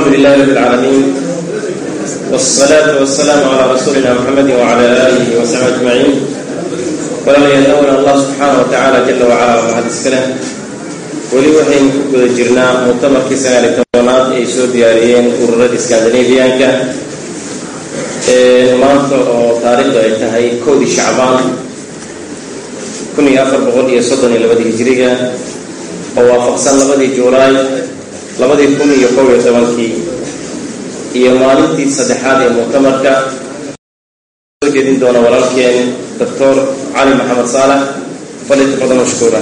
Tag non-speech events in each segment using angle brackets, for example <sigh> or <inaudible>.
لله رب العالمين والصلاة والسلام على رسولنا محمد وعلى آله وصحبه أجمعين walaalayaal allah subxaana wa tacaala jala wacalaa waa mahad iskale weli waxaynu ku guda jirnaa muctamarkii sagaaliy tobanaad ay soo diyaariyeen ururada skandinabiyaanka maanta oo taariikhdu ay tahay kowdii shacbaan kun iyo afar boqol iyo soddon iyo labadii hijiriga oo waafaqsan labadii juulaay labadii kun iyo kow iyo tobankii iyo maalintii saddexaad ee muctamarka soo jeedin doona walaalkeen doctor cali maxamed saalax falyatafadal mashkuura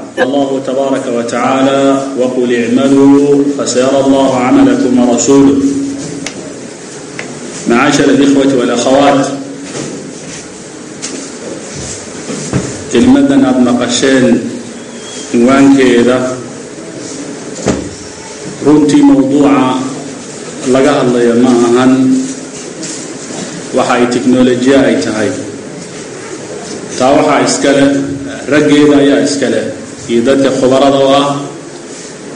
الله تبارك وتعالى وقل اعملوا فسيرى الله عملكم ورسوله معاشر الإخوة والأخوات kelmadan aada maqasheen cinwaankeeda runtii mowduuca laga hadlaya ma ahan waxa ay teknolojiya ay tahay taa waxaa iska leh raggeeda ayaa iska leh iyo dadka khubarada oo ah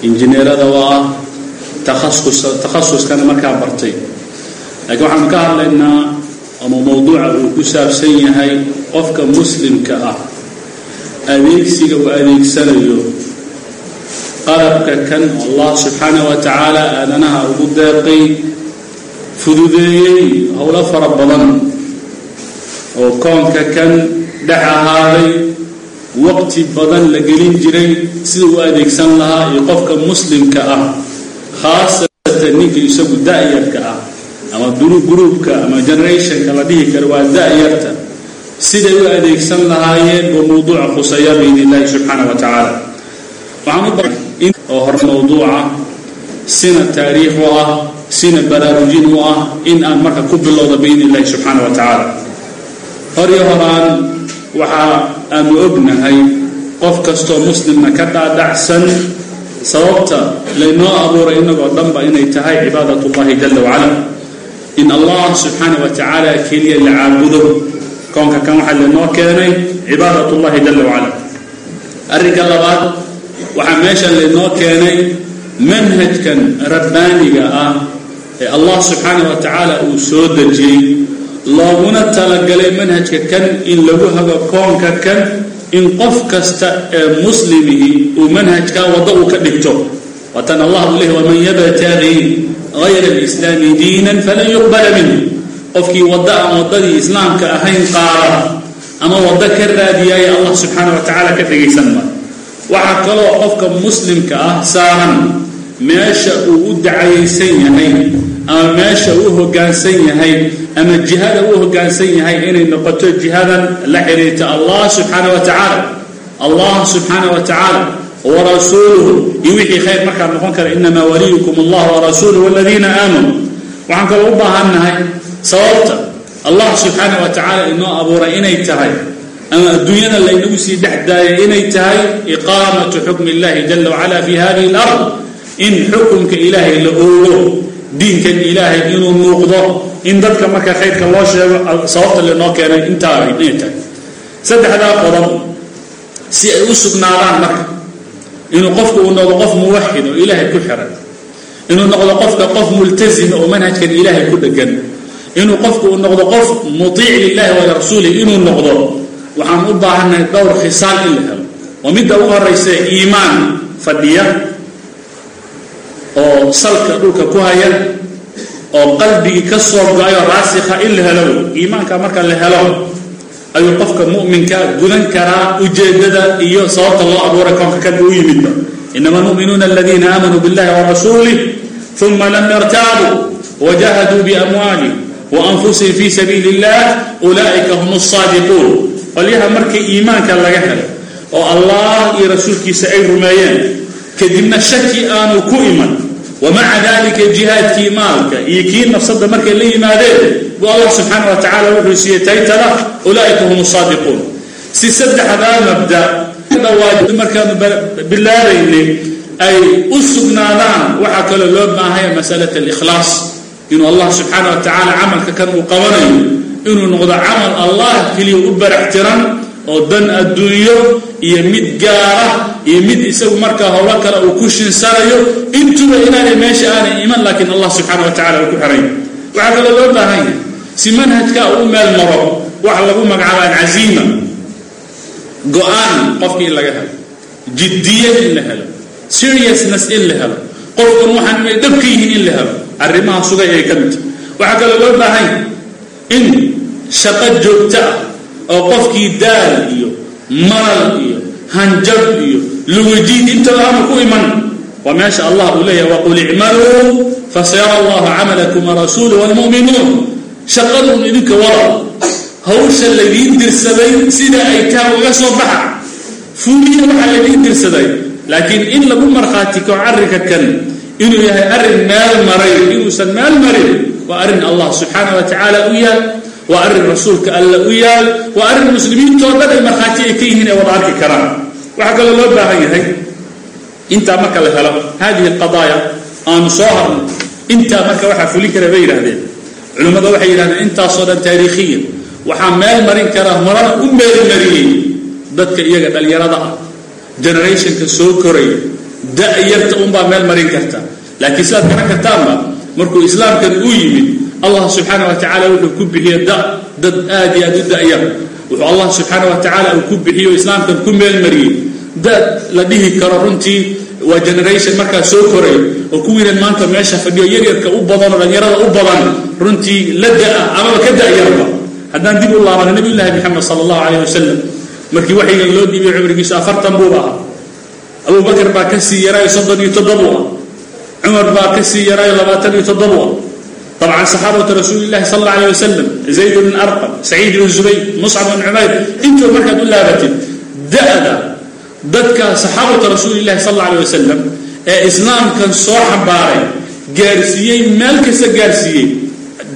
injineerada oo ah takhasus takhasuskana markaa bartay. Laakiin waxaanu ka hadlaynaa ama mowduuca uu ku saabsan yahay qofka muslimka ah adeegsiga uu adeegsanayo qalabka kan allah subxaanah wa tacaala aadanaha ugu deeqay fududeeyey howlo fara badan oo koonka kan dhex ahaaday waqti badan la gelin jiray sida uu adeegsan lahaa iyo qofka muslimka ah khaasatan ninka isagu da-yarka ah ama gruubka ama generationka la dhihi karo waa da-yarta. Siday u adeegsan lahaayeen buu mawduuca khusaya biidn illahi subxaana wa tacaala. Waxaan oo hor mawduuca sina taariikh u ah sina baraarujin u ah in aan marka ku bilowda biidn illahi subxaana wa tacaala. Hor iyo horaan waxa aanu ognahay qof kastoo muslimna ka dhaadhacsan sababta laynoo abuuray inagoo dhanba inay tahay cibaadat ullahi jala wacala. In allah subxaana wa tacaala keliya la caabudo. Koonka kan waxaa laynoo keenay cibaadat ullahi jala wacala. Arrinka labaad waxaa meesha laynoo keenay manhajkan rabbaaniga ah ee allah subxaana wa tacaala uu soo dejiyey looguna talagalay manhajka kan in lagu hago koonka kan in qof kasta ee muslimihi uu manhajkaa waddo uu ka dhigto. Waatan allah u leh waman yabtagi gayra alislaami diinan falan yuqbala minhu. Qofkii waddo aan waddadii islaamka ahayn qaada ama waddo ka raadiyaaya allah subxaana wa tacaala ka dhegaysan maayo waxaa kaloo qofka muslimka ah saaran meesha uu u dacayaysan yahay ama meesha uu hoggaansan yahay ama jihada uu hoggaansan yahay inay noqoto jihadan la xiriirta allah subxaana wa tacaala allah subxaana wa tacaala warasuuluhu iyo wixii khayr markaa noqon kara inamaa waliyukum allah warasuuluhu waladiina aamanuu waxaan kaloo u baahannahay sababta allah subxaana wa tacaala inoo abuuray inay tahay ama adduunyada laynagu sii dhex daayay inay tahay iqaamatu xukmi illahi jala wacala fi hadihi alard. In xukunka ilaahay la oogo diinkan ilaahay inuu muuqdo in dadka marka khayrka loo sheego sababta lanoo keenay intaa inay tahay. Saddexdaa qodob si ay u sugnaadaan marka inuu qofku uu noqdo qof muwaxid oo ilaahay ku xiran inuu noqdo qofka qof multasima oo manhajkan ilaahay ku dhegan inuu qofku uu noqdo qof mutiic lilahi walirasuulih inuu noqdo waxaan u baahannahay dhowr khisaal in la helo. Oo midda ugu horaysa iimaan fadhiya oo salka dhulka ku haya oo qalbigii ka soo go-ayoo raasikha in la helo iimaanka marka la helo ayuu qofka mu'minka gudan karaa ujeedada iyo sababta loo abuuray koonka kan uu yimidba inama almu'minuuna aladiina aamanuu biاllahi warasuulih uma lam yartaabuu wajahaduu biamwaalih waanfusihim fi sabiili اllah ulaa'ika hum الsaadiquun qolyaha markii iimaanka laga helay oo allah iyo rasuulkiisa ay rumeeyeen kadibna shaki aanu ku iman wamaca dalika jihaadkii maalka iyo kii nafsada markay la yimaadeen buu allah subxaana wa tacala wuxuu siiyey taytala ulaa'ika hum saadiquun si saddexdaa mabda markaanu bilaabaynay ay u sugnaadaan waxaa kaloo loo baahaya masalat alikhlaas inuu allah subxaana wa tacaala camalka kan uu qabanayo inuu noqdo camal allah keliya u barax tiran oo dan adduunyo iyo mid gaara iyo mid isagu markaa howlo kale uu ku shinsanayo intuba inaanay meesha aanay iman laakiin allah subxaana wa tacala uu ku xiray waxaa kaloo loo baahan yahay si manhajka uu meel maro waxa lagu magacaaba alcaziima go'aan qofki in laga helo jiddiyad in la helo seriousness in la helo qofkan waxaan inay dhab ka yihiin in la helo arrimaha sugay ay ka mid. Waxaa kaloo loo baahan yahay in shaqo joogto ah oo qofkii daal iyo maral iyo hanjab iyo lugujiid intaba aanu ku iman waa meesha allah uu leeyahay waqul icmaluu fasayara allahu camalakum warasuulu wlmu'minuun shaqadun idinka wada hawsha laydiin dirsaday sida ay taa uga soo baxa. Fuuliya waxaa laydiin dirsaday laakiin in lagu markhaati kao kan inuu yahay arrin meel maray inuusan meel marin waa arrin allah subxaana wa tacaala u yaal waa arrin rasuulka alla u yaal waa arrin muslimiintoo dhan ay markhaati ay ka yihiin ay wada arki karaan. Waxaa kaloo loo baahan yahay intaa marka la helo hadihi alqadaaya aanu soo harno intaa marka waxaa fulin kara bay yidhahdeen culimmada waxay yidhahdeen intaasoo dhan taariikhiya waxaa meel marin karaa horana u meelmariyey dadka iyaga dhallinyarada ah. Generationka soo koraya da-yarta unbaa meel marin karta. Laakiin sidaad garan kartaanba markuu islaamkan uu yimid allah subxaana wa tacaala wuxuu ku bixiye da dad aad iyo aad u da-yar. Wuxuu allah subxaana wa tacaala uu ku bixiyo islaamkan ku meelmariyey. Dad la dhihi karo runtii waa generation markaa soo koray oo kuwiinan maanta meesha fadhiyo yaryarka u badan oo dhallinyarada u badan runtii la da'a amaba ka da-yarba. Haddaan dib u laabana nabi llaahi maxamed sala allahu calayh wasalam markii waxaygan loo dhiibay cumrigiisu afartan buuba ahaa. Abuu bakar baa ka sii yaraayo soddon iyo toddobu ah cumar baa ka sii yaraayo labaatan iyo toddobu ah طبعا صحابة رسول الله صلى الله عليه وسلم زيد بن أرقم سعيد بن زبيد مصعب بن عمير انتو مركا دول لابتين دأدا ددك صحابة رسول الله صلى الله عليه وسلم إسلام كان صوحا باري جارسيين مالك سجارسيين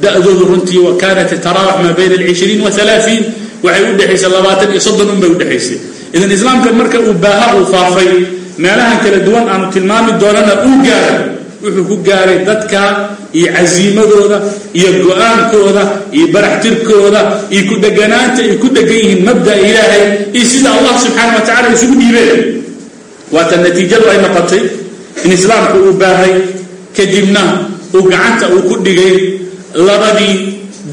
دأدود رنتي وكانت تتراوح ما بين العشرين وثلاثين waxay u dhexaysay labaatan iyo soddon un bay udhexaysay idan islaamka marka uu baaha uu faafay meelahan kala duwan aanu tilmaami doonana uu gaaray wuxuu ku gaaray dadka iyo casiimadooda iyo go'aankooda iyo baraxtirkooda iyo ku dheganaanta ay ku dhegan yihiin mabda ilaahay iyo sida allah subxaana wa tacala isugu dhiibeen waata natiijadu ay noqotay in islaamku uu baahay kadibna uu gacanta uu ku dhigay labadii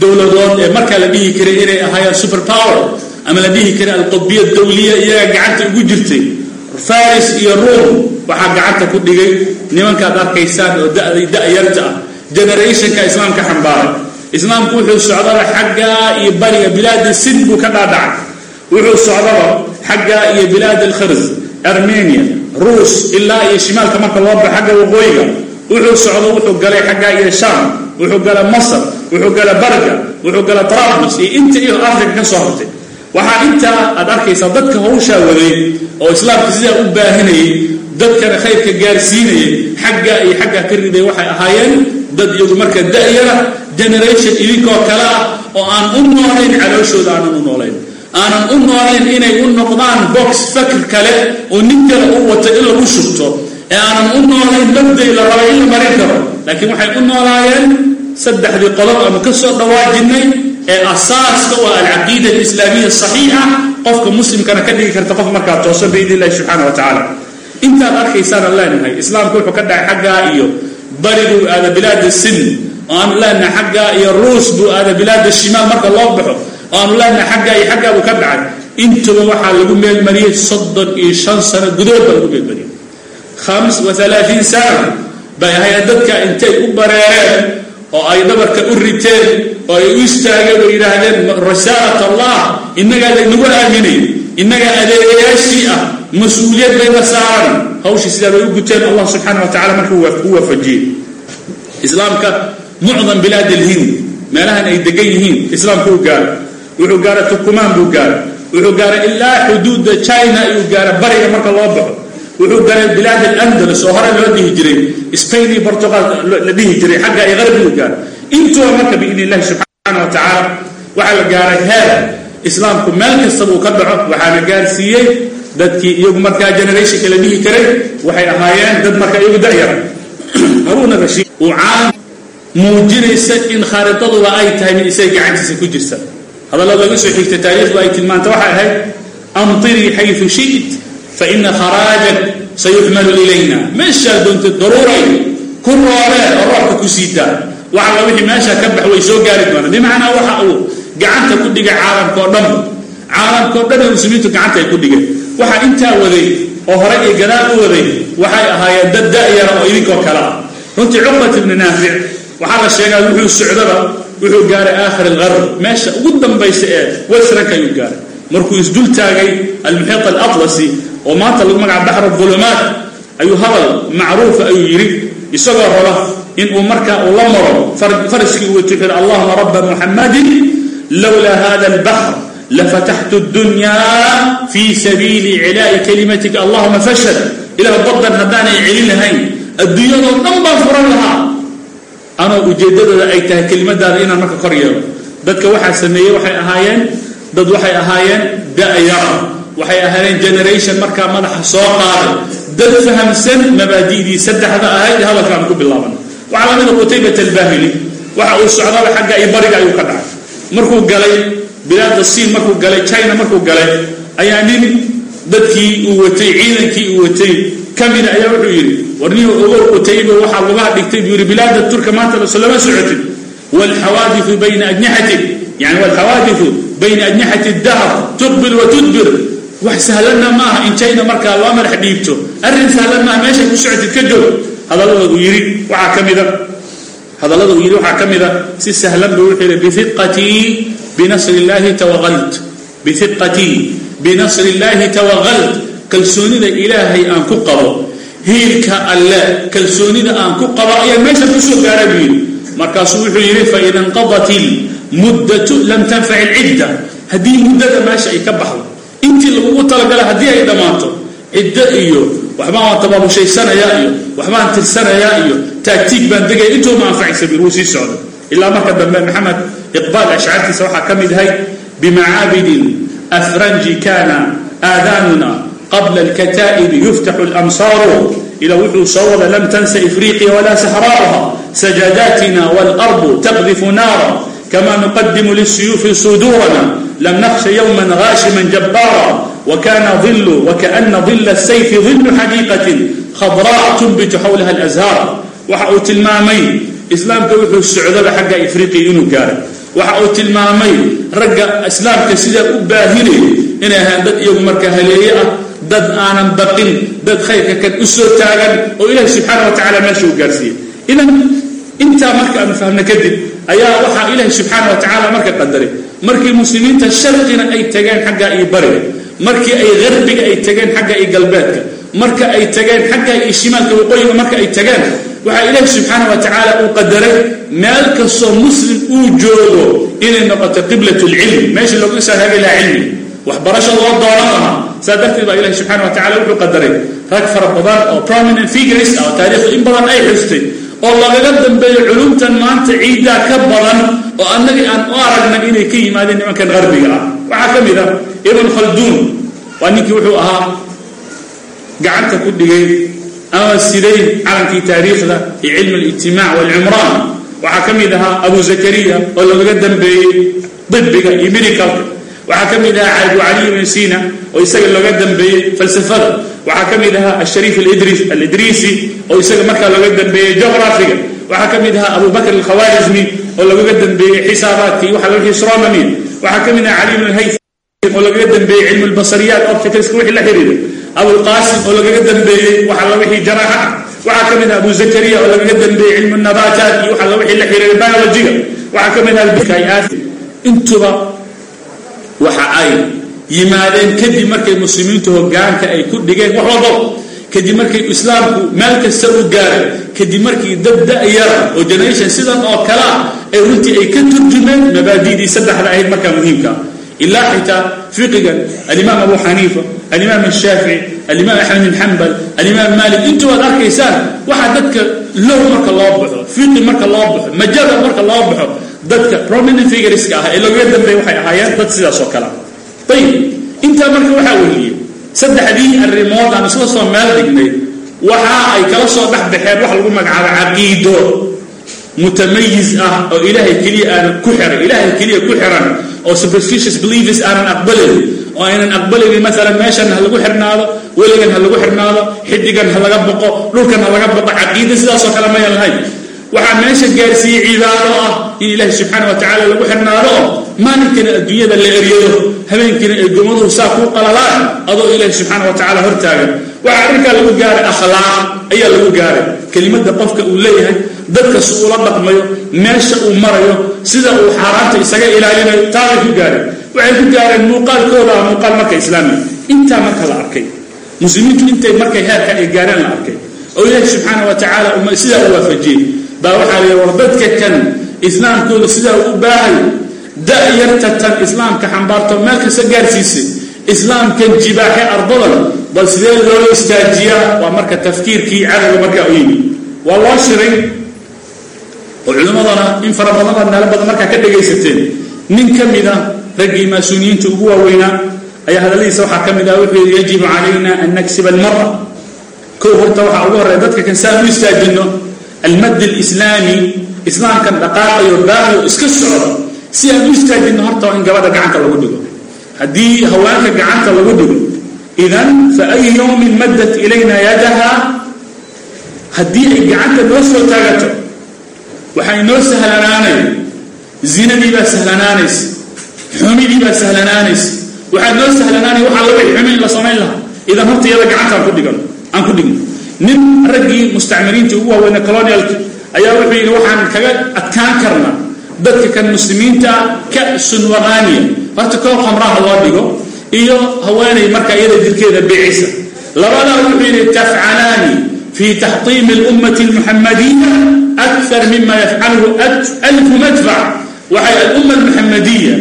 dowladood ee markaa la dhihi karay inay ahaayeen super power ama la dhihi karay alqudbiya dawliya iyaga gacanta ugu jirtay faris iyo ruom waxaa gacanta ku dhigay nimankaad arkaysaan oo da-yarta ah generationka islaamka xambaaray. Islaamku wuxuu socdaba xaggaa iyo bariga bilaad sind buu ka dhaadhacay. Wuxuu socdaba xaggaa iyo bilaad alkharz armenia ruus ilaa iyo shimaalka marka loo ba xagga waqooyiga. Wuxuu socdo wuxuu galay xaggaa iyo sham wuxuu gala masr wuxuu gala barga wuxuu gala trabus iyo inta iyo africa ka soo hortay waxaa intaa aad arkaysaa dadka hawshaa waday oo islaamka sidaa u baahinayay dadkana khayrka gaarsiinayay xaggaa iyo xaggaa ka riday waxay ahaayeen dad iyagu marka da-yara generation idinkoo kale ah oo aan u noolayn calooshooda aanan u noolayn. Aanan u noolayn inay u noqdaan box fakr kale oo nin kale u wato in lagu shubto. Ee aanan u noolayn mabday la rabay in la marin karo. Laakiin waxay u noolaayeen saddexdii qodob ama ka soo dhawaajinay ee asaaska waa alcaqiida alislaamiya saxiixa qofka muslimkana ka dhigi karta qof markaa toosan biidn illahi subxaana wa tacaala. Intaad arkaysaanaan leenahay islaamka wuxuu ka dhacay xaggaa iyo bari buu aada bilaada sin oo aanu leenahay xaggaa iyo ruus buu aada bilaada shimaal marka loo baxo oo aanu leenahay xaggaa iyo xaggaa buu ka dhacay. Intuba waxaa lagu meelmariyey soddon iyo shan sano gudood baa lagu meelmariyey. Khams wa alaaثiin sana bay ahayd dadka intay u bareereen oo ay dhabarka u riteen oo ay u istaageen oo yidhaahdeen risaalat allah innagaa laynagu aaminay innagaa adeegayaashii ah mas'uuliyad bayna saaran hawshii sidaa bay u guteen allah subxaana wa tacala markuu u waafajiyey. Islaamka mucdam bilaad alhind meelahan ay degan yihiin islaamka u gaara wuxuu gaara tukumaan buu gaara wuxuu gaara ilaa xuduudda china ayuu gaara bariga marka loo baxo wuxuu gaaray bilaad alandalus oo hore loo dhihi jiray spain iyo portugal la dhihi jiray xagga ay qarbigu gaara intuba marka biidn illahi subxaana wa tacaala waxaa la gaaray heer islaamku meel kastaba uu ka dhaco waxaana gaarsiiyey dadkii iyagu markaa generationka la dhihi karay waxay ahaayeen dad marka iyagu da'yara <clears throat> haruuna rashiid uu caalam muujinaysa in khaaridaduba ay tahay mid isaga gacantiisa ku jirta. Hadalla laga soo xigta taariikhdu ay tilmaanta waxay ahayd amtirii xayu shi'it faina kharaajak sayuxmalu ilayna meeshaa doontay daruuray ku rooree oo roobka ku siitaa waxala wixii meesha ka bax way soo gaari doonaan bimacnaa waxa uu gacanta ku dhigay caalamka oo dhan caalamka oo dhan ee muslimiintu gacanta ay ku dhigeen waxa intaa waday oo hore iyo gadaal u waday waxay ahaayeen dad da'yara oo idinkoo kale ah runtii cuqbat ibni naafic waxaa la sheegaa wuxuu gaaray aakhir algarb meesha ugu dambaysa ee wesranka ayuu gaaray markuu isdul taagay almuxiiq oo maanta lagu magaca baxr adulumaat ayuu hadal macruufa ayuu yidhi isagoo raba inuu markaa uu la maro faraskii uu yidhi allahuma rabba muxammadin lowlaa hada albahr lafataxtu اdunyaa fii sabiili iclaa'i kalimatika allahuma fashad ilah badan haddaanay celin lahayn adduunyadoo dhan baan furan lahaa. Anoo ujeeddadooda ay tahay kelimadaada inaan marka kor dadka waxaa sameeyey waxay ahaayeen dad waxay ahaayeen da'yara waxay ahaayeen generation markaa madaxa soo qaaday. Dad fahamsan mabaadi'dii saddexda ahayd ee hadalka aan ku bilaaban. Waxaa lamida qutaybat albahili. Waxa uu socdaba xagga iyo bariga ayuu ka dhacay. Markuu galay bilaada siin markuu galay china markuu galay ayaa nin dadkii uu watay ciidankii uu watay. Kamida ayaa wuxuu yidhi warnihu ogow qutayba waxaa lugaha dhigtay buu yidhi bilaada turka maanta lama socotid waalxawaadifu bayna ajnixatik yani waalxawaadifu bayna ajnixati dahr tuqbil wa tudbir wax sahlanna maaha in china markaa loo madax dhiibto. Arrin sahlan maaha meeshay ku socotid ka joog hadallada uu yidhi waxaa ka mida. Hadallada uu yidhi waxaa ka mida. Si sahlan buu wuxuu yidhi bifiqatii binasri illaahi tawaqalt bifiqatii binasri illaahi tawaqalt kalsoonida ilaahay aan ku qabo. Hiilka alle kalsoonida aan ku qabo ayaa meesha ku soo gaara buu yidhi. Markaasuu wuxuu yidhi faida inqadat ilmuddatu lam tanfac ilcidda haddii muddada meesha ay ka baxdo intii lagugu talagala haddii ay dhammaato ciddo iyo waxbaan waan tababushaysanaya iyo waxbaan tirsanayaa iyo taagtiig baan degaya intuuma anfacaysa bir wuu sii socda ilaa marka dambe maxamed iqbaal ashcaartiisa waxaa ka mid ahay bimacaabidin afranji kana aadaanuna qabla alkataa'ibi yuftaxu lamsaaru ila wuxuu soo wada lam tansa ifriqiya walaa sahraaha sajadatina waalardu taqdifu naara kama nuqadimu lisuyuufi sudurana lam nakhsha yowma gaashima jabbaara wakana ظilu wakana ظila الsayfi ظilu xadiiqatin khadraac tunbitu xawlaha alazhaar waxa uu tilmaamay islaamka wuxuu socdaba xagga ifriqiya inuu gaaray waxa uu tilmaamay ragga islaamka sidaa u baahinay inay ahaan dad iyagu marka haleeye ah dad aanan baqin dad khayrka kan u soo taagan oo ilahi subxaana wa tacala meesha uu gaarsiiyey idan intaa marka aanu fahmno kadib ayaa waxaa ilaahi subxaana wa tacaala marka qadaray. Markii muslimiinta sharqina ay tageen xagga iyo bariga. Markii ay garbiga ay tageen xagga iyo galbeedka. Marka ay tageen xagga iyo shimaalka waqooyiga marka ay tageen waxaa ilaahi subxaana wa tacaala uu qadaray meel kastoo muslim uu joogo inay noqoto qiblat lcilm meesha loogu isaahagi lahaa cilmi. Waxbarasho loo dooran lahaa saa darteed baa ilahi subxana wa tacala wuxuu qadaray. Rag fara badan oo prominent figures ah oo taariikhdu in badan ay xustay oo lagaga dambeeyo culumtan maanta ciiddaa ka badan oo annagii aan u aragna inay ka yimaadeen nimankan qarbiga ah. Waxaa ka mid ah ibn khalduun waa ninkii wuxuu ahaa gacanta ku dhigay ama siday calankii taariikhda iyo cilmi alijtimaac waalcimraan waxaa ka mid ahaa abu zakariya oo lagaga dambeeyey dibiga iyo medicalka. Waxaa ka mid ahaa abu cali ibn sina oo isaga looga dambeeyey falsafada waxaa ka mid ahaa ashariif alidriisi oo isaga markaa looga dambeeyey jografiga waxaa ka mid ahaa abu bakr alkhawarizmi oo lagaga dambeeyey xisaabaadka iyo waxa laga astronomy waxaa ka mid ahaa cali ibn alhayth oo lagaga dambeeyey cilmu lbasariyaat opticalska wixii la xiriira. Abulqaasim oo lagaga dambeeyey waxa la wixii jaraaxa waxaa ka mid ah abu zakariya oo lagaga dambeeyey cilmu nabaataat iyo waxa wixii la xiriiray biologiga waxaa ka mid ah bikayaat intuba waxa ay yimaadeen kadib markay muslimiintu hogaanka ay ku dhigeen wax walbaba kadib markay islaamku meel kasta u gaaray kadib markii dad da-yara oo generation sidan oo kale ah ay runtii ay ka turjumeen mabaadidii saddexda ahayd markaa muhiimka. Ilaa xitaa fiqigan alimaam abu xaniifa alimaam ashaafici alimaam axmed bin xambal alimaam maalik intubaad arkaysaan waxaa dadka low marka loo baxo fiqi marka loo baxo majada marka loo baxo dadka prominent figureska ah ee looga dambeeya waxay ahaayeen dad sidaas oo kale ayib intaa marka waxaa weliyey saddexdii arrimood aan isla soo meel dhignay waxa ay kala soo dhex baxeen wax lagu magacaabo caqiido. Mutamayiz ah oo ilaahay keliya aanan ku xiran ilaahay keliya ku xiran oo superstitious believers aanan aqbalin oo aynan aqbalinin maalan meeshan ha lagu xirnaado weligan ha lagu xirnaado xidigan ha laga boqo dhulkan ha laga boqo caqiida sidaasoo kale mayan lahayn waxaa meesha gaarsiiyey cibaado ah in ilaahi subxaana wa tacaala lagu xirnaado oo maalinkana adduunyada la eryado habeenkiina ay gomaduhu saa kuu qalalaan adoo ilaahi subxaana wa tacala hortaagan. Waxaa arrinkaa lagu gaaray akhlaaq ayaa lagu gaaray. Kelimada qofka uu leeyahay dadka si uula dhaqmayo meesha uu marayo sida uu xaaraanta isaga ilaalinayo taabay ku gaareen. Waxay ku gaareen muuqaalkooda ah muuqaal marka islaamiga intaa marka la arkay muslimiintu intay markay heerka ay gaareen la arkay. Oo ilaahi subxaana wa tacaala sidaa u waafajiyey baa waxaa la war dadka kan islaamkooda sidaa u baahay da-yarta tan islaamka xambaarto meel kasta gaarsiisay islaamkan jibaaxe ardadan bal sidee loo istaajiyaa? Waa marka tafkiirkii cadowga markaa u yimi. Waa loo shiray. Oo culimmadana in fara badan aad meelo badan markaa ka dhagaysateen nin ka mid a raggii maasuuniyiinta ugu waaweynaa ayaa hadalladiisa waxaa ka mid ah wuxuu yidhi yajibu calayna an naksiba almara. Kow horta waxaa ugu horreya dadka kan saan u istaajinno almad alislaami islaamkan dhaqaaqayo baahayo iska socdo si aan u istaajinno horta in gabadha gacanta lagu dhigo haddii haweenka gacanta lagu dhigo idan fa ay yowmin maddat ilayna yadaha haddii ay gacanta noo soo taagato waxay noo sahlanaanay zinadii baa sahlanaanaysa xumidii baa sahlanaanaysa waxaa noo sahlanaanay waxaa laga xumi in la samayn lahaa idan horta iyada gacanta aan ku dhigan aan ku dhigno nin raggii mustacmiriinta ugu waaweyne colonialka ayaa wuxuu yidhi waxaan kaga adkaan karnaa dadka kan muslimiinta ka-sun waqaaniya horta koob khamraha loo dhigo iyo haweenay marka iyada jirkeeda beecisa. Labadaa wuxuu yidhi tafcalaani fi taxtiimi اlummati اlmuxamadiya akar mima yafcaluhu alfu madfac waxay alumma almuxamadiya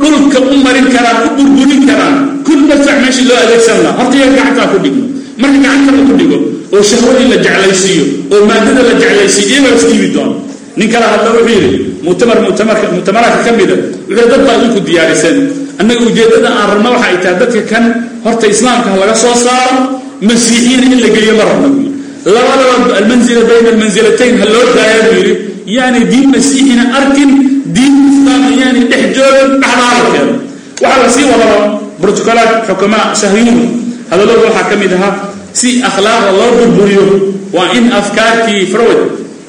dhulka u marin karaan u burburin karaan kun madfac meeshii loo adeegsan laha horta iyaga gacantaa ku dhigno marka gacanta lagu dhigo oo shahwadii la jeclaysiiyo oo maadada la jeclaysiiyo iyagaa iskiibi doona nin hadla wuxuu yidhi muctamar muctamaraadka ka mida wuxuu dad baa idinku diyaarisan annaga ujeeddada aan rabno waxa ay tahay dadka kan horta islaamka laga soo saaro masiixiyiina in la geliyo ma rabno buu yidhi labadaba almanzila bayna almansilatayn ha loo daaya buu yidhi. Yaani diin masiixina arkin diin islaama yaani dhex joogin dhexdaalkeeda waxaa la sii wadaba brotocolaad xukumaa sahyuun hadallooda waxaa ka mid ahaa si akhlaaqda loo burburiyo waa in afkaartii frawd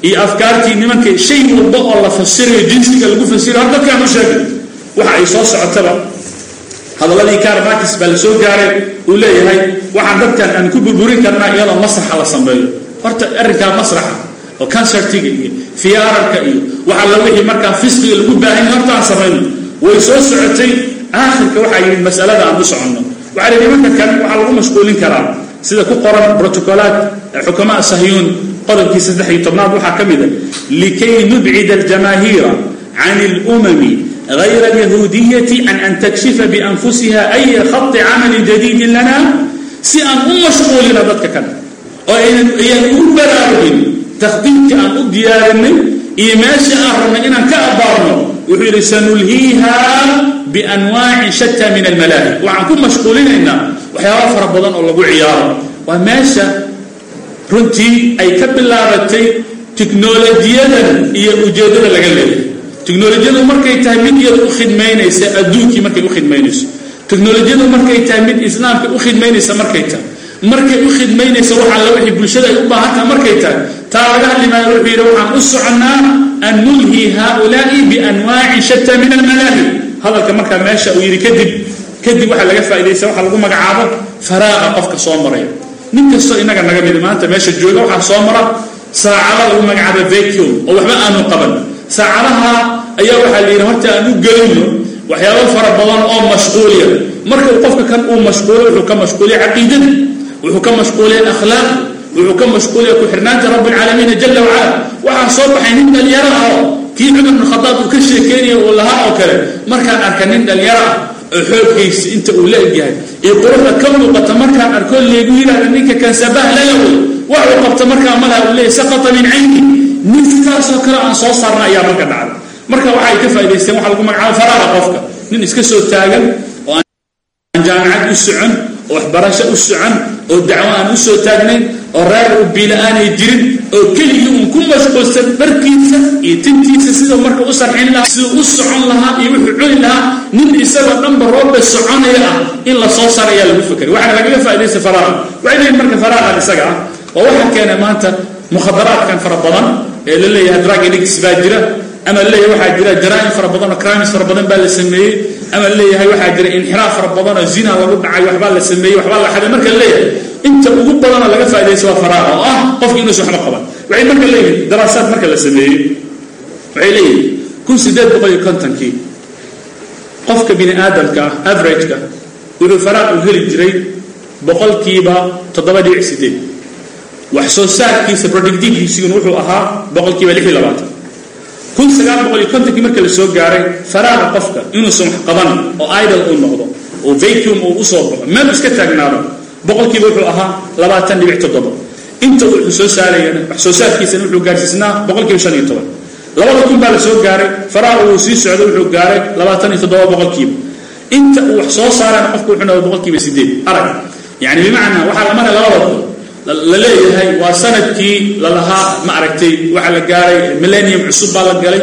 iyo afkaartii nimanka shay walba oo la fasirayo jinsiga lagu fasirayo hor dadkaan u sheegay waxa ay soo socotaba. Hadalladii karmatis baa la soo gaaray uu leeyahay waxaan dadkan aan ku burburin karnaa iyadoo masraxa la sameeyo. Horta arrinkaa masraxa oo concertiga iyo fiyaararka iyo waxa la wixii markaa fisqiga lagu baahan horta aan samayno way soo socotay aakhirka waxaa yimid masalada aan u soconno. Waxaa lihi nimanka kan waxaa lagu mashquulin karaa sida ku qoran rotucolaad xukamaa sahyuun qodobkii saddexiyo tobnaad waxaa ka mida ah, likay nubcida aljamaahiira can اlumami غayra اlyahuudiyati can an takshifa bianfusiha aya khati camalin jadiidin lana si aan u mashquulina dadka kale oo ayaan ugu baraarugin takhdiidka aan u diyaarinay iyo meesha aan rabnay inaan ka abaarno wuxuu yidhi sanulhiiha bianwaacin shata min almalaahi waxaan ku mashquulinaynaa waxyaaba fara badan oo lagu ciyaaro. Waa meesha runtii ay ka bilaabatay tiknolojiyadan iyo ujeeddada laga leeyahay. Tiknolojiyadu markay tahay mid iyada u khidmaynaysa adduunkii markay u khidmaynayso. Tiknolojiyadu markay tahay mid islaamka u khidmaynaysa markay tahay. Markay u khidmaynaysa waxaa la wixii bulshada ay u baahan tahay markay tahay taa laga hadli maayo wuxuu yidhi waxaan u soconnaa an nulhi haaulaa'i bianwaacin shata min almalaahi. Hadalka markaa meesha uu yidhi kadib kadib waxaa laga faaidaysta waxaa lagu magacaabo faraaqa qofka soo maraya. Nin kastoo inaga naga mid maanta meesha jooga waxaa soo mara saacada lagu magacaaba vacuum oo waxba aanu qaban. Saacadaha ayaa waxaa la yidhi horta aan u gelinno waxyaabo fara badan oo mashquuliya marka qofka kan uu mashquulo wuxuu ka mashquuliya caqiidada wuxuu ka mashquuliya akhlaaq wuxuu ka mashquuliya ku-xirnaanta rabbi alcaalamiina jala wacala waxaa soo baxay nin dhalinyaro ah kii cumar bn khadaab uu ka sheekeynaya uu lahaa oo kale. Markaan arka nin dhalinyaro ah oo xooggiisa inta uu la egyahay iyo quruxda ka muuqata markaan arkoo leegu yidhahda ninka kan sabah lalawey waxuu qabta markaa malaha uu leeyay saqata min cayni nin sidaasoo kale aan soo saarna ayaa marka dhacda. Marka waxay ka faa'idaysteen waxaa lagu magacaabo faraaga qofka. Nin iska soo taagan oo aan jaamacad u socon oo waxbarasho u socon oo dacwo aan u soo taagnayn oo u biila aanay jirin oo keligii uun ku mashquulsan dharkiisa iyo tintiisa siduu marka u sarxin lahaa siduu u socon lahaa iyo wuxuu cuni lahaa nin isagoo dhanba roobba soconaya ah in la soo saarayaa lagu fekeray waxaana lagaga faa'idaystay faraaga waxay leeyihiin marka faraagan isaga ah oo waxaa keena maanta mukhadaraadkan fara badan ee la leeyahay drug addicts baa jira ama la leeyahay waxaa jira jaraa'im fara badan oo crimes fara badan baa la sameeyey. Ama la leeyahay waxaa jira inxiraaf fara badan oo zina lagu dhacay waxbaa la sameeyey waxbaa la xaday marka la leeyahay inta ugu badanoo laga faaidaysta waa faraaga oo ah qofki inuusan waxba qaban. Waxay marka leeyihiin daraasaad marka la sameeyey. Waxay leeyihiin kun sideed boqol iyo kontonkii qofka bini aadamka ah averageka wuxuu faraaq u heli jiray boqolkiiba toddoba dhibic sideed wax soo saarkiisa productivisiguna wuxuu ahaa boqolkiiba lix iyo labaatan kontonkii marka la soo gaaray faraaga qofka inuusan wax qaban oo idol uu noqdo oo vacuum uu u soo baxo meel iska taagnaado boqolkiiba wuxuu ahaa labaatan dhibic toddoba. Inta wuxuu soo saarayana wax soo saarkiisana wuxuu gaarsiisnaa boqolkiiba shan iyo toban. Labada kun baa la soo gaaray faraaga uu sii socdo wuxuu gaaray labaatan iyo toddoba boqolkiiba. Inta uu wax soo saarana qofku wuxuu noqday boqolkiiba sideed arag. Yani bimacnaa waxaa la maray labada kun la leeyahay waa sannadkii lalahaa ma aragtay waxaa la gaaray millennium cusub baa la galay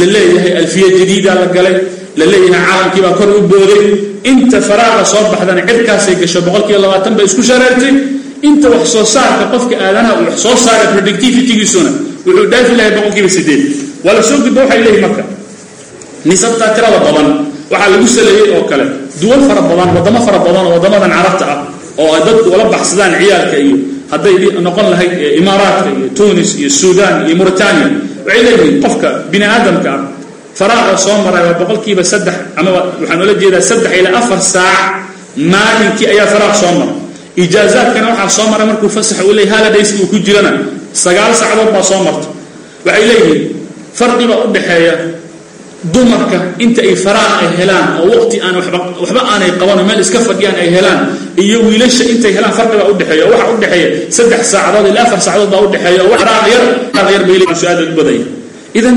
la leeyahay alfiya jadiida la galay la leeyahay caalamkii baa kor u booday inta faraaqa soo baxdana cirkaasay gasho boqolkiiba labaatan bay isku shareertay. Inta wax soo saarka qofka aadanaha uu wax soo saaray productivitygiisuna wuxuu dhaafi lahay boqolkiiba sideed waa la soo gudba waxay leeyihiin marka nisabtaa tirada badan waxaa lagu saleeyey oo kale duwal fara badan wadamo fara badan oo waddamadan carabta ah oo ay dadku ula baxsadaan ciyaalka iyo hadday noqon lahayd imaaraadka iyo tunis iyo suudan iyo mauritania waxay leeyihiin qofka bini aadamka ah faraaqa soo maray waa boqolkiiba saddex amaba waxaan ula jeedaa saddex ilaa afar saac maalinkii ayaa faraaq soo maray. Ijaazaadkana waxaa soo maray markuu fasaxa uu leey haladays uu ku jirana. Sagaal saacadood baa soo marta waxay leeyihiin farqiba u dhexeeya dumarka inta ay faraaq ay helaan oo waqti aan waxba aanay qaban meel iska fadhiyaan ay helaan iyo wiilasha intay helaan farqiba udhexeeya oo waxa udhexeeya saddex saacadood ilaa afar saacadood baa udhexeeya oo yar faraaq yar bay leeyihiin su'aal u badaya idan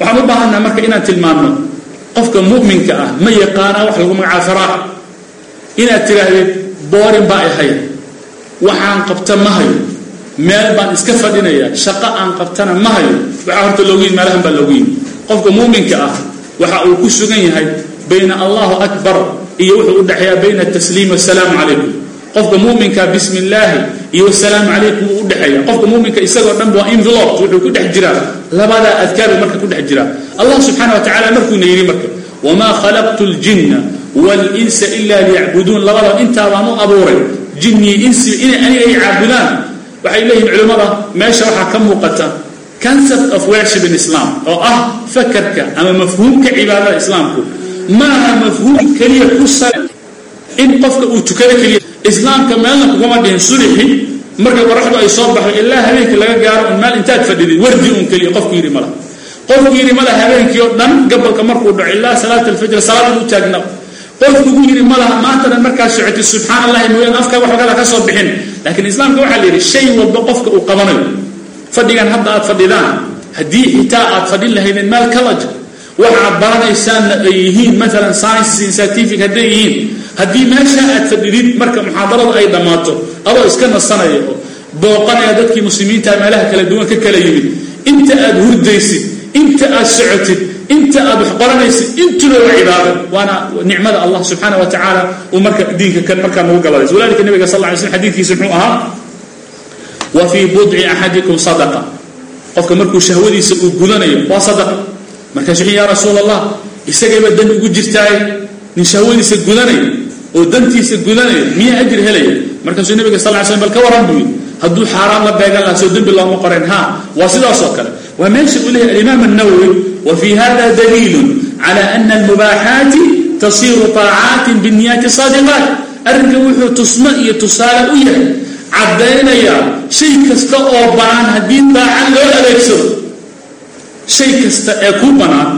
waxaan u baahannaha marka inaan tilmaamno qofka mu'minka ah ma yaqaana wax lagu magacaabo faraaq inaad tidhaahdid boorin baa ahay waxaan qabta ma hayo. Meel baan iska fadhinaya shaqo aan qabtana ma hayo. Waxaa horta loogu yimi meelahan baa loogu yimi qofka muuminka ah waxa uu ku sugan yahay bayna allahu akbar iyo wuxuu u dhexeeyaa bayna tasliim wasalaamu calaykum. Qofka muuminka bismi iyo wasalaamu calaykum uu u dhexeeya qofka muuminka isagoo dhan waa envelope wuxuu ku dhex jiraa. Labadaa adkaaru marka ku dhex jiraa. Allah subxaana wa tacala markuuna yidhi marka wamaa khalaqtu ljinna walinsa ila liyacbuduun. Labada intaa u abuuray jinniyi insi inay aniga ay caabudaan. Waxay leeyihiin culimmada meesha waxaa ka muuqata concept of worship in islam oo ah fakarka ama mafhuumka cibaadada islaamku maaha mafhuum keliya ku sale in qofka uu tukado keliya. Islaamka meelna kugama dhihin sulixi marka qoraxdu ay soo baxdo ilaa habeenkii laga gaaro un meel intaad fadhidid wardi un keliya qofku yidhi mala qofku yidhi mala habeenkii oo dhan gabalka markuu dhaco ilaa salaat alfajr salaad u taagna. Qofku ugu yidhi malaha maanta dhan markaad socotid subxaan allahi mooyaan afka wax kala ka soo bixin. Laakiin islaamka waxaa la yidhi shay walba qofka uu qabanayo fadhigan hadda aad fadhidaan haddii xitaa aad fadhin lahaydeen meel college waxaad baranaysaanna ay yihiin maalan sciences scientific hadday yihiin haddii meesha aad fadhidid marka muxaadarada ay dhammaato adoo iska nasanaya oo booqanaya dadkii muslimiinta meelaha kala duwan ka kala yimid. Inta aad hurdaysid inta aad socotid inta aad wax qoranaysid intuba waa cibaado waana nicmada allah subxaana wa tacaala uu marka diinka kan markaa nagu galaday walaalika nabiga sal ly slm xadiidkiisa muxuu ahaa wa fii budci axadikum sadaqa qofka markuu shahwadiisa uu gudanayo waa sadaqa markaasuu yaa rasuul allah isagayba dan ugu jirtaay nin shahwadiisa gudanayo oo dantiisa gudanaya miyaa ajir helaya markaasuu nabiga sal ly slm bal ka waran buu yidhi hadduu xaaraan la beegan lahaa soo dembi looma qoren ha waa sidaasoo kale waa meesha uu leeyahy alimaam الnawowi wa fi hada daliilu cala ana almubaaxaati tasiiru طaacaatin biniyaati saadiqaat arrinkan wuxuu tusmo iyo tusaale u yahay caddaynaya shay kasta oo banaan haddii daaca loo adeegsado. Shay kasta ee ku banaan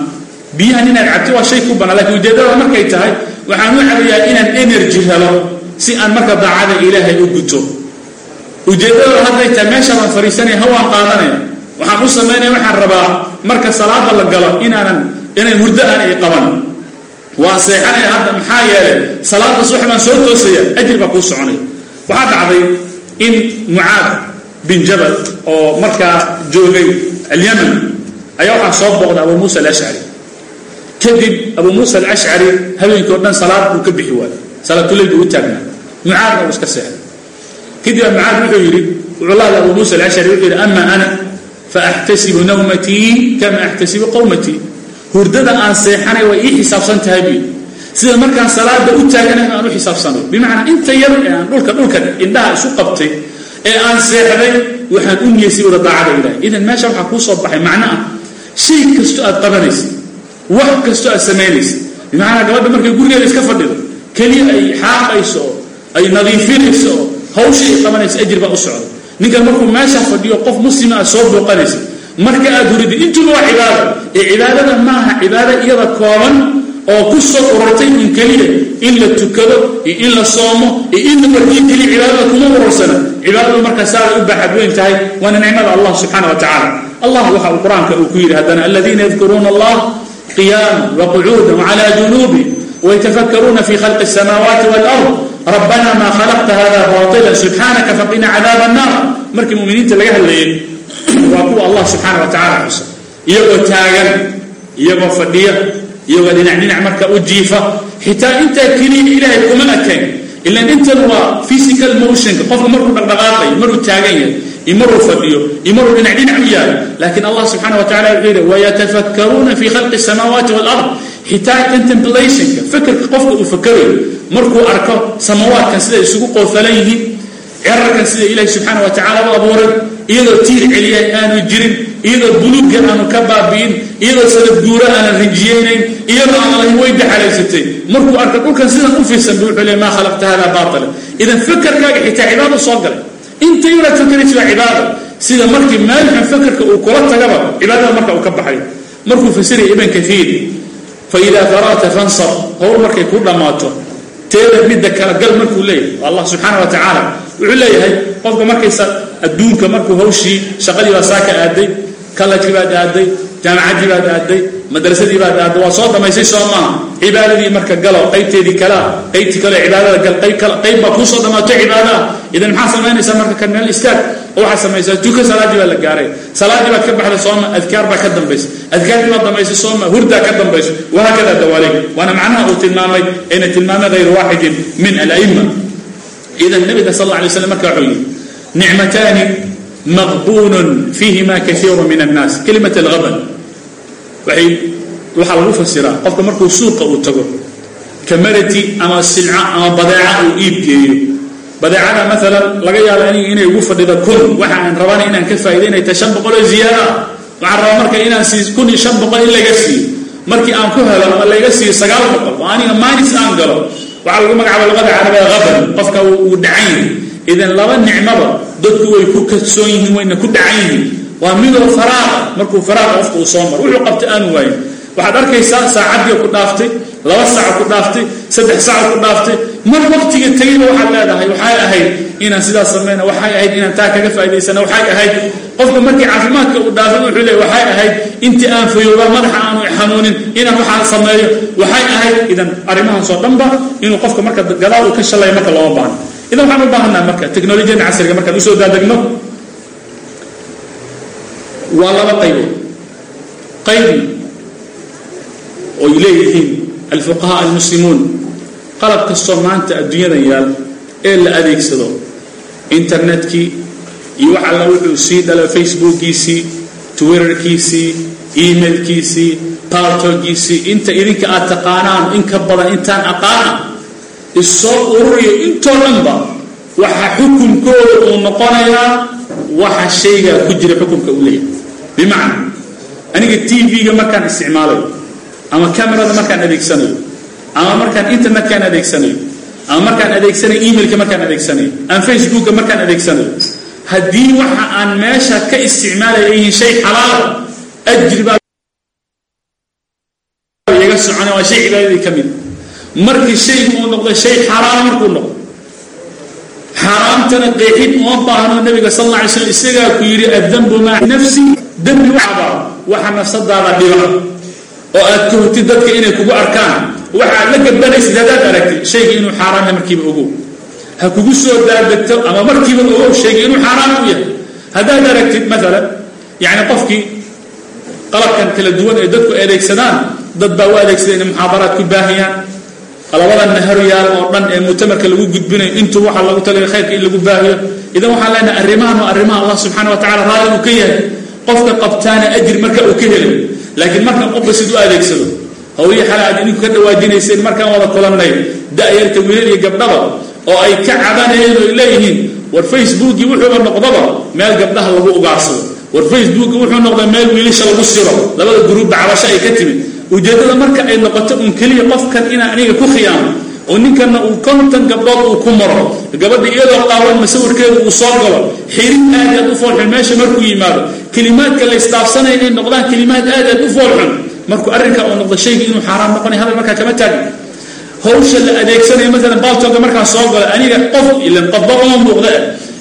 biyahan inaad cabto waa shay ku banaan lakiin ujeeddada markay tahay waxaan u cabayaa inaan energy helo si aan marka daacada ilaahay u guto. Ujeeddada hadday tahay meeshaan waan fariisanaya hawaan qaadanaya. Waxaan u samaynaya waxaan rabaa marka salaada la galo inaanan inaan hurdo aan i qaban. Waa seexanaya hadda maxaa yeelay salaada subax baan soo toosaya ajir baa kuu soconaya. Waxaa dhacday in mucaad bin jabal oo markaa joogay alyaman ayaa waxaa soo booqday abu muusa alashcari kadib abu muusa alashcari habeenkii o dhan salaad uu ka bixi waayo salaatuleyl buu u taagnaa. Mucaadna uu iska seexday kadib mucaad wuxuu yidhi wuxuu lahday abu muusa alashcari wuxuu yidhi ama ana fa axtasibu nawmatii kama axtasibu qowmatii hurdada aan seexanay way ii xisaabsan tahay buy sida markaan salaada u taaganayn aan u xisaabsanay bimacnaa inta yar ee aan dhulka dhulka indhaha isu qabtay ee aan seexday waxaan u niyeysay wada daacada ilahay idan meesha waxaa kuu soo baxay macno ah. Shay kasto aad qabanaysa wax kasto aad samaynaysa bimacnaa gabadha markay gurigeeda iska fadhido keliya ay xaaqayso oo ay nadiifinayso oo hawsha ay qabanaysa ajir baa u socda. Ninkan markuu meesha fadhiyo qof muslima aad soo booqanaysa marka aad huridid intuba waa cibaado ee cibaadada maaha cibaado iyada kooban oo ku soo ururtay in keliya in la tukado iyo in la soomo iyo in la wardiyo keliya cibaadada kuma urursana cibaadadu markaa saaday u baaxad weyn tahay waana nicmada allah subxaana wa tacala allah waxa uu qur-aanka uu ku yidhi haddana aladiina yadkuruuna allah qiyaama waqucuuda wacala junuubi ويتفكرون في خلق السماوات والأرض ربنا ما خلقت هذا باطلا سبحانك فقنا عذاب النار markii muminiinta laga hadlayay waa kuwa allah subxaana wa tacala xusa iyagoo taagan iyagoo fadhiya iyagoo dhinac dhinac marka u jiifa xitaa intaa keliya ilaahay kuma ekayn ilan intan waa physical motionka qofka markuu dhaqdhaqaaqayo maruu taagan yahay iyo maruu fadhiyo iyo maruu dhinac dhinac u yahay laakiin allah subxaana wa tacala wuxuu yidhi wayatafakkaruuna fi khalqi الsamaawaati wاlard xitaa contemplationka fakerka qofka uu fakerayo markuu arko samawaadkan siday isugu qoofalan yihiin cerarkan sida ilaahi subxaana wa tacala u abuuray iyadoo tiir celiya aanu jirin iyadoo buluugga aanu ka baabi'in iyadoo sanad guura aanan rinjiyeynayn iyadoo aan lahayn way daxalaysatay markuu arko dhulkan sidan u fiirsan bu wuxuu leey maa khalaqta hada baatila idan fakerkaaga xitaa cibaado soo galay. Inta yaraad fakeraysa waa cibaado sida markii maalixan fakerka uu kula tagaba cibaadada marka uu ka baxayo markuu fasiraya ibn kathiir fa idaa fara'ta fansab howl markay ku dhammaato teeda midda kala gal markuu leeyahay allah subxaana wa tacaala wuxuu leeyahay qofka markaysa adduunka markuu hawshii shaqadii baa saa ka aaday kallajkii baad aaday jaamacaddii baad aaday madrasadii baad aaday waa soo dhammaysay soo cibaadadii marka galo qaybteedii kalea qaybtii kale cibaadada gal qayb kale qayb baa kuu soo dhammaato cibaadaha idan maxaa samaynaysaa marka kan meel istaag oo waxaad samaysaa tuka salaaddii baa la gaaray. Salaaddii baad ka baxday sooma adkaar baa ka dambaysa adkaartii baad dhammaysay sooma hurdaa ka dambayso wahaakada dawaaley waana macnaha uu tilmaamay ayna tilmaamay hayru waaxidin min ala'ima idan nabiga sal alla alay slam marka wuxuu yidhi nicmataani maqbuunun fiihima kaiiru min annaas kelimat alghaban waxay waxaa lagu fasiraa qofka markuu suuqa uu tago kamarati ama silca ama badeeca uu iib geeyo badeecada maalan laga yaabo aniga inay ugu fadhido kun waxa aan rabana inaan ka faa'iday inay tahay shan boqol oo ziyaada waxaan rabaa marka inaan sii kun iyo shan boqol in laga siiyo markii aan ku helo ama layga siiyo sagaal boqol oo aniga maanis aan galo waxaa lagu magacaaba luqada carabiga haban qofka uu dhacan yahay idan laba nicmaba dadku way ku kadsoon yihiin wayna ku dhacan yihiin. Waa midoo faraaqa markuu faraaqa qofka uu soo maro wuxuu qabtay aanu waayin waxaad arkaysaa saacadii ku dhaaftay laba saac ku dhaaftay saddex saac ku dhaaftay. Mar waqtiga tegayba waxaad leedahay waxay ahayd inaan sidaas samayna waxay ahayd inaan taa kaga faa'idaysana waxay ahayd qofka markii caafimaadka uu dhaafay wuxuu leey waxay ahayd intii aan fayooba madaxa aanu xanuunin inaan waxaa sameeyo. Waxay ahayd idan arrimahaasoo dhanba inuu qofka marka gadaal uu ka shalaya marka looma baahno idan waxaan u baahannaha marka teknolojiyada casriga markaan u soo daadegno waa laba qaybood. Qayb oy leeyihiin alfuqahaa almuslimuun. Qalab kastoo maanta adduunyadan yaal ee la adeegsado internetkii iyo wax alla wuxuu sii dhalo facebookiisii twitterkiisii emailkiisii paltogiisii inta idinka aad taqaanaan in ka badan intaan aqaana issoo ururiyo intoo dhanba waxa xukunkooda uu noqonayaa waxa shaygaa ku jira xukunka u leeyahay. Bimacna aniga t v-ga markaan isticmaalayo ama camerada markaan adeegsanayo ama markaan internetkaan adeegsanayo ama markaan adeegsanayo emailka markaan adeegsanayo ama facebookga markaan adeegsanayo haddii waxa aan meesha ka isticmaalaya yihiin shay xalaala ajri baa iga socona waa shay cibaadadii ka mid markii shaygu uu noqdo shay xaraam markuu noqdo xaaraamtana qeexid uma baahno nabiga sal alla alay isagaa ku yidhi addambu maa nafsi. Dembi waxabaa waxa nafsadaada dhiba. Oo aad kahotid dadka inay kugu arkaan. Waxaad la gabanaysid haddaad aragtid shayga inuu xaaraam yahay markiiba ogow ha kugu soo daadegto ama markiiba ogow shayga inuu xaaraam u yahay. Haddaad aragtid maalan yacni qofkii qalabkan kala duwan ee dadku adeegsadaan dad baa u adeegsada muxaadaraad ku baahiyaan qalabadan naharyaal oo dhan ee mu'tamarka lagu gudbinayo intuu waxaa lagu talagay khayrka in lagu baahiyo. Idan waxaan leenahay arrimahan waa arrimaha allah subxaana wa tacala raali uu ka yahay. Qofka qabtaana ajir marka uu ka helayo laakiin markan qofka sid u adeegsado hawliya xala aad idinku ka dhawaajinayseen markaan wada kulannay da'yarta wiilal iyo gabdhaba oo ay ka cabanayeen oo leeyihiin war facebookii wuxuuba noqdaba meel gabdhaha lagu ugaarsado war facebookii wuxuu noqday meel wiilasha lagu siro labada gruubba cabasho ay ka timid ujeeddada marka ay noqoto un keliya qofkan inaa aniga ku khiyaamo oo ninkanna uu konton gabdhood uu ku maro gabadha iyadoo qaawan masawirkeedu uu soo galo xirin aad aad u foolxun meesha markuu yimaado kelimaadka la isdhaafsanaya inay noqdaan kelimaad aad aad u foolxun markuu arrinkaa uu noqdo shayga inuu xaaraam noqonay hadal markaa kama taagin hawsha la adeegsanayo maalan baaltoga markaan soo galo aniga qof ilan qofba uma muuqda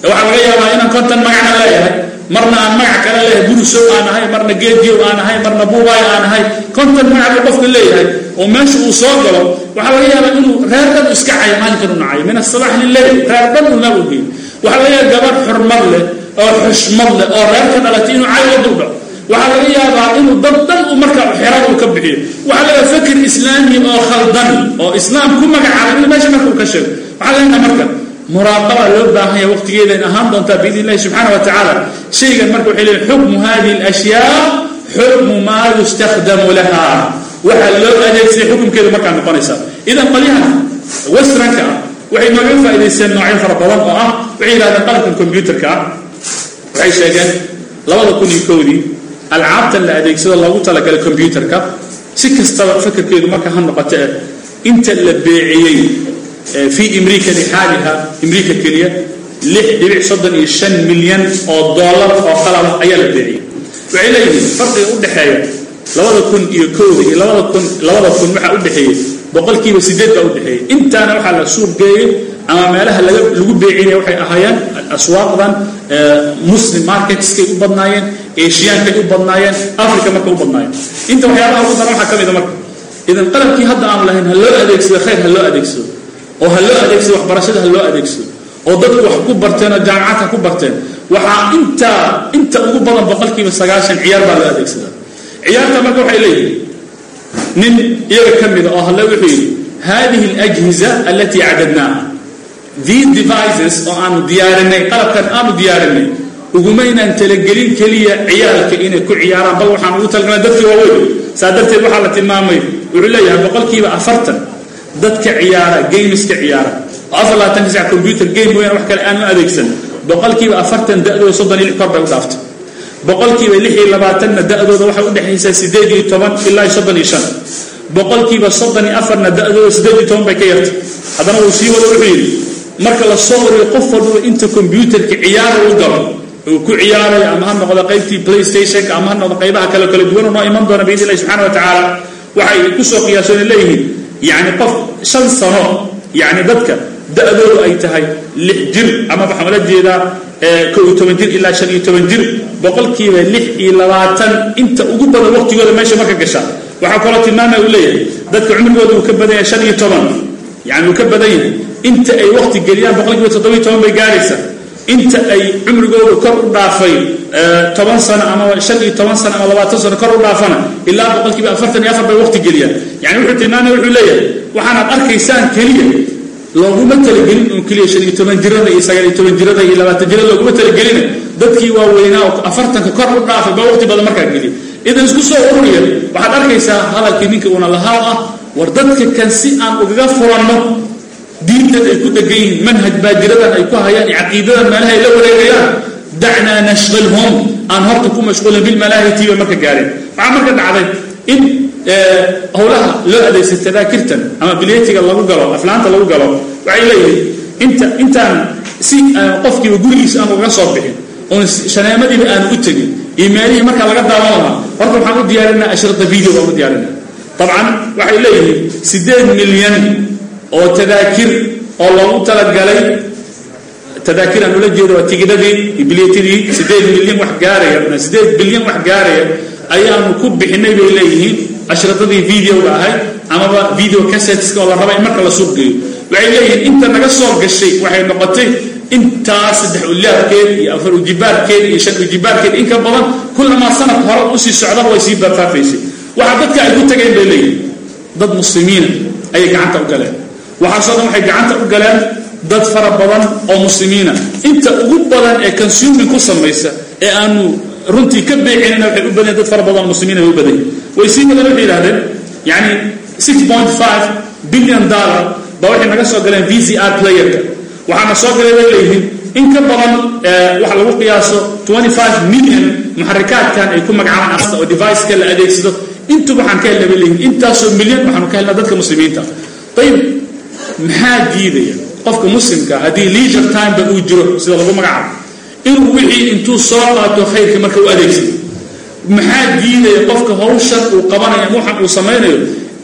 waxaa laga yaabaa inaan konton magacna leeyahay marna aan magac kale leeyahay burusow aan ahay marna geedgeow aan ahay marna buubaay aan ahay konton magac buu qofka leeyahay oo meesha uu soo galo waxaa laga yaabaa inuu reer dhan iska cayo maalinkan u nacayo min asabax lileyl reer dhan uu ugeey waxaa laga yaaba gabadh xurmad leh oo xushmad leh oo reer ka dhalatay inuu cayo la duldhaco waxaa laga yaabaa inuu dad dhan uu markaa xerada uu ka bixiyo. Waxaa laga fakir islaami oo khaldan oo islaam ku magacaabay inuu meesha marka uu ka sheego. Waxaa leenaha marka muraaqaba loo baahan yahay waqtigeedayn ahaan doontaa biidn illahi subxaana wa tacaala shaygan marka waxay leeyihiin xukmu hadihi alashyaa xukmu maa yustakhdamu laha. Waxaa loo adeegsaday xukumkeedu markaa noqonaysaa idan qolyahan westranka ah waxay nooga faa'idaysteen noocyo fara badan oo ah. Waxay yidhahdeen qalabkan combyuterka ah. Waxay sheegeen labada kun iyo kowdii alcaabtan la adeegsado loogu talagalay combyuterka si kastaba fakarkeedu marka ha noqoto eh inta la beeciyey fii imriika lixaaliha imriika keliya milyan oo dollar oo qalaba ayaa la beeciyey waxay leeyihiin farqiga u dhexeeya labada kun iyo kowda iyo labada kun waxaa u dhexeeyey boqolkiiba sideed baa u dhexeeyey intaana waxaa la suuq geeyey ama meelaha lagu beecinaya waxay ahaayeen aswaaqdan muslim marketskay u badnaayeen eshiyankay u badnaayeen africa marka u badnaayeen. Inta waxyaabaha ugu daran waxaa ka mida marka idan qalabkii hadda aan lahayn ha loo adeegsado khayr ha loo adeegsado oo ha loo adeegsado waxbarashada ha loo adeegsado oo dadku wax ku barteen oo jaamacad ha ku barteen waxaa intaa inta ugu badan boqolkiiba sagaashan ciyaar baa loo adeegsadaa. Ciyaarta marka waxay leeyihiin nin iyaga ka mida oo hadle wuxuu yidhi hadihi alajhiza alatii cadadnaaha these devices oo aanu diyaarinay qalabkan aanu diyaarinay ugumaynaan talagelin keliya ciyaalka inay ku ciyaaraan. Bal waxaan ugu talagalnay dadkii waaweyn saa darteed waxaa la tilmaamay wuxuu leeyahay boqolkiiba afartan dadka ciyaara gameska ciyaara computer game mooyaan wax kale aan u adeegsan. Boqolkiiba afartan da-dooda soddon iyo kor bay u dhaaftay. Boqolkiiba lix iyo labaatanna da-dooda waxay u dhexaysaa sideed iyo ilaa soddon iyo shan. Boqolkiiba soddon iyo da-dooda sideed iyo toban bay ka yartay. Haddana uu sii wado wuxuu yidhi marka la soo wariyo qof walbaba inta combyuterka ciyaara u galo uu ku ciyaarayo ama ha noqdo qaybtii playstationka ama ha noqdo qaybaha kale kala duwan oo noo iman doona biidn illahi subxana wa tacaala waxay ku soo qiyaasoona leeyihiin. Yacni qof shan sano yacni dadka da-doodu ay tahay lix jir ama waxaan ula jeedaa kow iyo toban jir ilaa shan iyo toban jir boqolkiiba lix iyo labaatan inta ugu badan waqtigooda meesha marka gasha. Waxaa kaloo tilmaamaya uu leeyahay dadka cumrigooda uu ka badan yahay shan iyo toban. Yani uu ka badan yahay. Inta ay waqti geliyaan boqolkiiba toddobiyo toban bay gaaraysaa. Inta ay cumrigoodu kor u dhaafay toban sano ama shan iyo toban sano ama labaatan sano kor u dhaafana ilaa boqolkiiba afartan iyo afar bay waqti geliyaan. Yani wuxuu tilmaamaya wuxuu leeyahay waxaanaad arkaysaan keliya looguma talagelin un keliya shan iyo toban jirada iyo sagaal iyo toban jirada iyo labaatan jirada looguma talagelina dadkii waaweynaa afartanka kor u dhaafay baa waqti badan markaa geliya idan isku soo ururiya waxaad arkaysaa hadalkii ninka uuna lahaa ah war dadka kan si aan ugaga furanno diintan ay ku dhegan yihiin manhaj baajiradan ay ku hayaan iyo caqiidadan meelaha ay la wareegayaan. Dacnaa nashqilhum aan horta ku mashquulin bilmalaahiti bay marka gaareen waxaa marka dhacday? In howlaha loo adeegsa tadaakirtan ama bilyetiga lagu galo aflaanta lagu galo waxay leeyihiin inta intaan si qofkiiba gurigiisa aan ugaga soo bixin oon shaneemadiiba aan u tegin iyo meelihii markaa laga daawan lahaa horta waxaan u diyaarinaa ashrata video baan u diyaarinaa dabcan waxay leeyihiin siddeed milyan oo tadaakir oo loogu talagalay tadaakiraan ula jeedo waa tigidhadii iyo bilyetidii siddeed milyan wax gaaraya siddeed bilyan wax gaaraya ayaanu ku bixinay bay leeyihiin ashradadii videoga ahayd amaba video casseteska oo la raba marka la suuq geeyo. Waxay leeyihiin inta naga soo gashay waxay noqotay intaas saddex uliyaadkeed iyo afar ujibaarkeed iyo shan ujibaarkeed in ka badan kullamaa sanad hore u sii socdaba way sii barfaafaysay waxaa dadka ay ku tageen bay leeyihiin. Dad muslimiina ayay gacanta u galeen. Waxaasoo dhan waxay gacanta u galeen dad fara badan oo muslimiina. Inta ugu badan ee consuming ku samaysa ee aanu runtii ka beecinayna waxay u badanya dad fara badan muslimiin ay u badanya way sii badan waxay yidhahdeen yani six point five billion dollar baa waxay naga soo galeen v c r playerka. Waxaana soo galay bay leeyihiin in ka badan waxa lagu qiyaaso twenty five million muxarikaadkan ay ku magacaabaan asta oo deviceka la adeegsado. Intuba waxaan ka helna bay leeyihiin intaasoo milyan waxaanu ka helnaa dadka muslimiinta. Ayib maxaa diidaya? Qofka muslimka haddii leisure timeba uu jiro sida lagu magacaabo inuu wixii intuu soo qaato khayrka marka u adeegsado maxaa diidaya qofka hawshan uu qabanayo waxan uu samaynayo?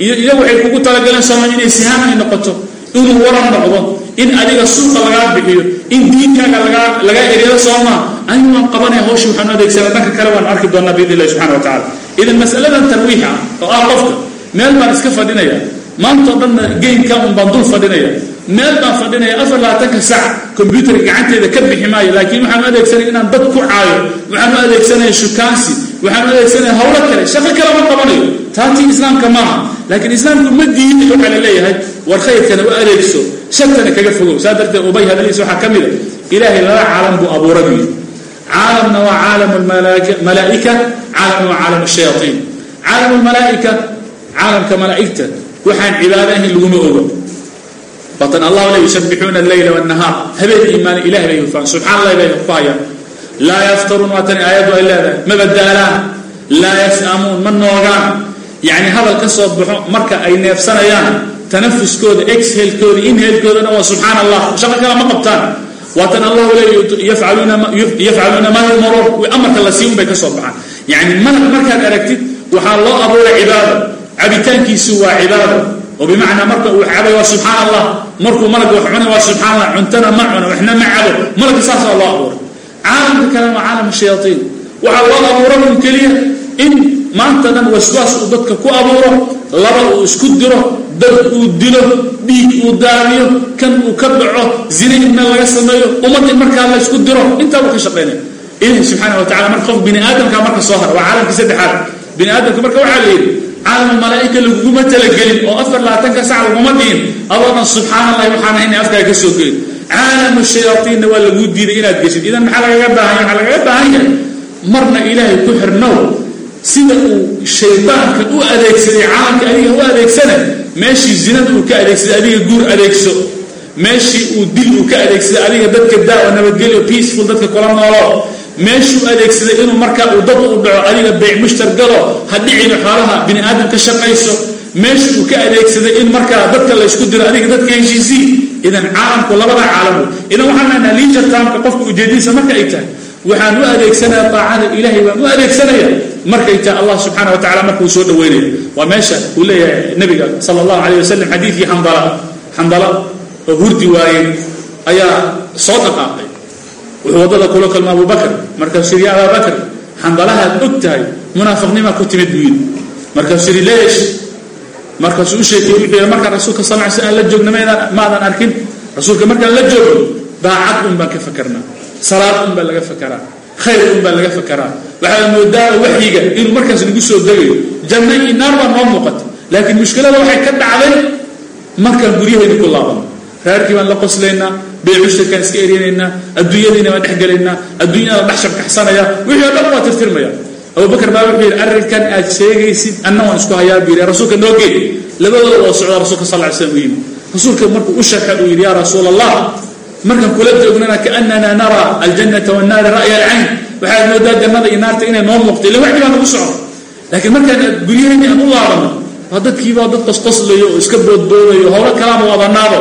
Iyo iyagu waxay kugu talagaleen sooma inay sihaan ay noqoto? Inuu waran noqdo? In adiga suuqa lagaa bixiyo? In diinkaaga lagaa lagaa eryado soomaa anigu waan qabanaya hawshii waxaanu adeegsana dhanka kale waan arki doonaa biidn illahi subxana wa tacala idan masaladan tarwiixa oo ah qofka meel baan iska fadhinaya maantao dhanna geynka un baan dul fadhinaya meel baan fadhinaya afar labaatanka sac kombyuutarka gacanteeda ka bixi maayo laakiin waxaan u adeegsanaya inaan dad ku caayo waxaan u adeegsanaya shukaansi waxaan u adeegsanaya hawlo kale shaqo kale ma qabanayo. Taatii islaamka maaha laakiin islaamku ma diiday waxaa la leeyahay war khayrkana u adeegso shartana kaga fogow. Saa darteed ubay hadalihiisa waxaa ka mid a ilaahay laba caalam buu abuura buu caalamna waa caalamu malaa'ika caalamna waa caalamu shayaaiin caalamu lmalaa'ika caalamka malaa'igta waxaan cibaado ahayn laguma ogo batan allah le yusabbixuuna alleyla wاnnahaar habeen iimaani ilahi bay hufaan subxaan allah bay ku hayaan laa yaftaruun waa tani aayaddu ma badaalaan laa yas'amuun ma noogaan. Yacni hadal ka marka ay neefsanayaan tanafuskooda exhelkooda inhelkoodana waa subxaan allah shaqo kale ma qabtaan. Waatan allahu le yafcaluuna maa yumaruun amarka la siin bay ka soo baxaan. Yacni aragtid waxaa loo abuuray cibaado. Cabitaankiisu waa cibaado oo bimacnaa marka uu cabay waa subxaan allah markuu malagga wax cunay waa subxaan allah cuntana ma cuno waxna ma cabo. Malagga saasaa loo abuuray. Caalamka kalena waa caalam shayaaiin waxaa loo abuura un keliya in maanta dhan waswaas uu dadka ku abuuro laba uu isku diro dad uu dilo dhiig uu daadiyo kan uu ka dhaco zine in meel laga sameeyo ummad in markaa la isku diro intaa buu ka shaqaynaya ilahi caalam malaa'ika laguguma talagelin oo afar labaatanka sac laguma dhihin. Adoo dhan subxaan allahi waxaan ahayn afkaaga ka soo gelin caalamu shayaaiinna waa laguu diiday inaad geshid idan maxaa lagaga baahan yahay? Waxaa lagaga baahan yahay? Marna ilaahay ku xirnow sida uu shaydaanka u adeegsaday caalamka adiga u adeegsana meeshii zinada uu ka adeegsaday adiga guur adeegso. Meeshii uu dil uu ka adeegsaday adiga dadka daawa nabadgelyo peaceful dadka kula noolo meeshuu adeegsaday inuu markaa uu dad u dhaco adiga beyc mushtar galo ha dhicina xoolaha bini aadam ka shaqayso. Meesha uu ka adeegsaday in markaa dadka la ysku diro adiga dadka heshiisii. Idan caalamku labada caalamu idan waxaan leenaha liisha taamka qofka ujeedadiisa marka ay tahay waxaan u adeegsanaya daacada ilaahay baan u adeegsanaya. Markay tahay allah subxaana wa tacala markuu soo dhaweynaya waa meesha uu leeyahay nabiga sala allahu calayh wasalam xadiidkii xandala xandala oo hurdi waayey ayaa soo dhaqaaqay wuxuu waddada kula kulma abu bakr markaasuu yidhi ya abaa bakr xandalahaad og tahay munaafiqnimaa ku timid buu yidhi. Markaasuu leesh. Markaasuu u sheekeyey wuxuu yidhi rasuulka sal ly sl aan la joogna maadan arkin. Rasuulka markaan la joogno daacad un baan ka fakarnaa salaad un baa laga fakaraa khayr un baa laga fakaraa. Waxaa moodaa waxyiga inuu markaas nagu soo degayo janno iyo naar baa noo muuqata laakiin mushkilada waxay ka dhacday markaan guryahayna ku laabano reerkii baan la qoslaynaa beecushtarkaan iska erinaynaa adduunyadiina baan dhex adduunyada dhex shabkaxsanaya wixii o dhan waa tirtirmaya. Abubakar baa wuxuu arrinkan aad sheegaysid anna isku hayaa buu rasuulka noo labadooda oo socda rasuulka sal ly yimi rasuulka markuu u sharxa uu yidhi yaa rasuul allah markaan kula joognana kaanana nara aljannata wannaari ra'ya alcayn waxaad moodaa jannada iyo naarta inay noo muuqto illa waxdii baa nagu socdo. Laakiin markaan guryaheeni aan u laabano dadkiibaa dad qosqoslayo oo iska boodboodayo howlo kalaama wadanaado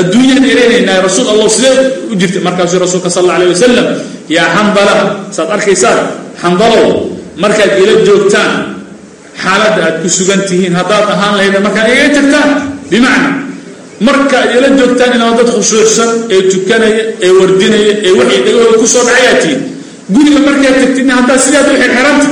adduunyaan ereynaynaa rasuul allah sidee u jirta markaasuu rasuulka sal alla alayh wasalam yaa xandala saad arkaysaan xandalow markaad ila joogtaan xaaladda aad ku sugan tihiin haddaad ahaan lahayda markaad igaga tagtaan bimacna markaad ila joogtaan inaa dad khushuucsan ee tukanaya ee wardinaya ee waxay dhagahooda ku soo dhacayaa tihiin. Guriga markaad tagtidna haddaad sidaad u xirxiranta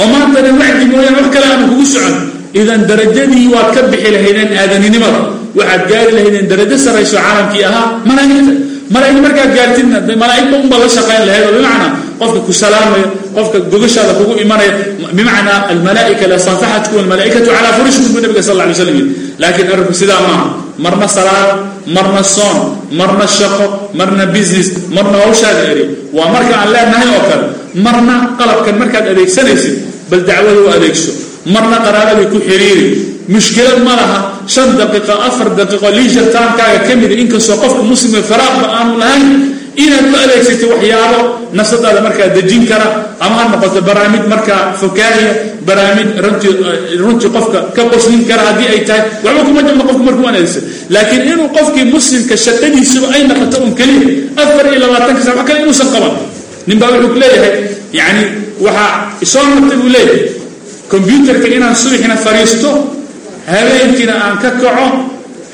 oo maantana wacdi mooyaan wax kale aanu kugu socon idan darajadii waad ka bixi lahaydeen aadaninimada waxaad gaari lahaydeen darajo sarayso caalamkii ahaa malaa'igta malaa'ig markaad gaartidna malaa'igba unba la shaqayn lahayd oo bimacnaa qofka ku salaamaya qofka gogashaada kugu imanaya bimacnaa almalaa'ika la saafaxatkum almalaa'ikatu calaa furushikum buu nabiga sal alay slam yidhi laakiin arrinku sidaa maaha marna salaad marna soon marna shaqo marna business marna hawshaada eri waa marka aan leenahay oo kale marna qalabkan markaad adeegsanaysid bal dacwada u adeegso marna qaraabadii ku xiriiri. Mushkilad ma laha. Shan daqiiqo afar daqiiqo liisha taamkaaga ka mida inkastoo qofka muslime faraaqba aanu lahayn inaad ku adeegsatay waxyaabo nafsadaada markaa dejin kara ama ha noqoto barnaamij markaa fokaahiya barnaamij runtii qofka ka qoslin kara haddii ay tahay waxba kuma jabno qofku markuu adeegsa laakiin inuu qofkii muslimka shaqadiisuba ay noqoto un keliya afar iyo labaatanka saa wax kale inuusan qaban. Nin baa wuxuu leeyahay yacni waxaa isoo martay buu leeyahay kombyuutarka inaan subaxina fariisto habeenkiina aan ka kaco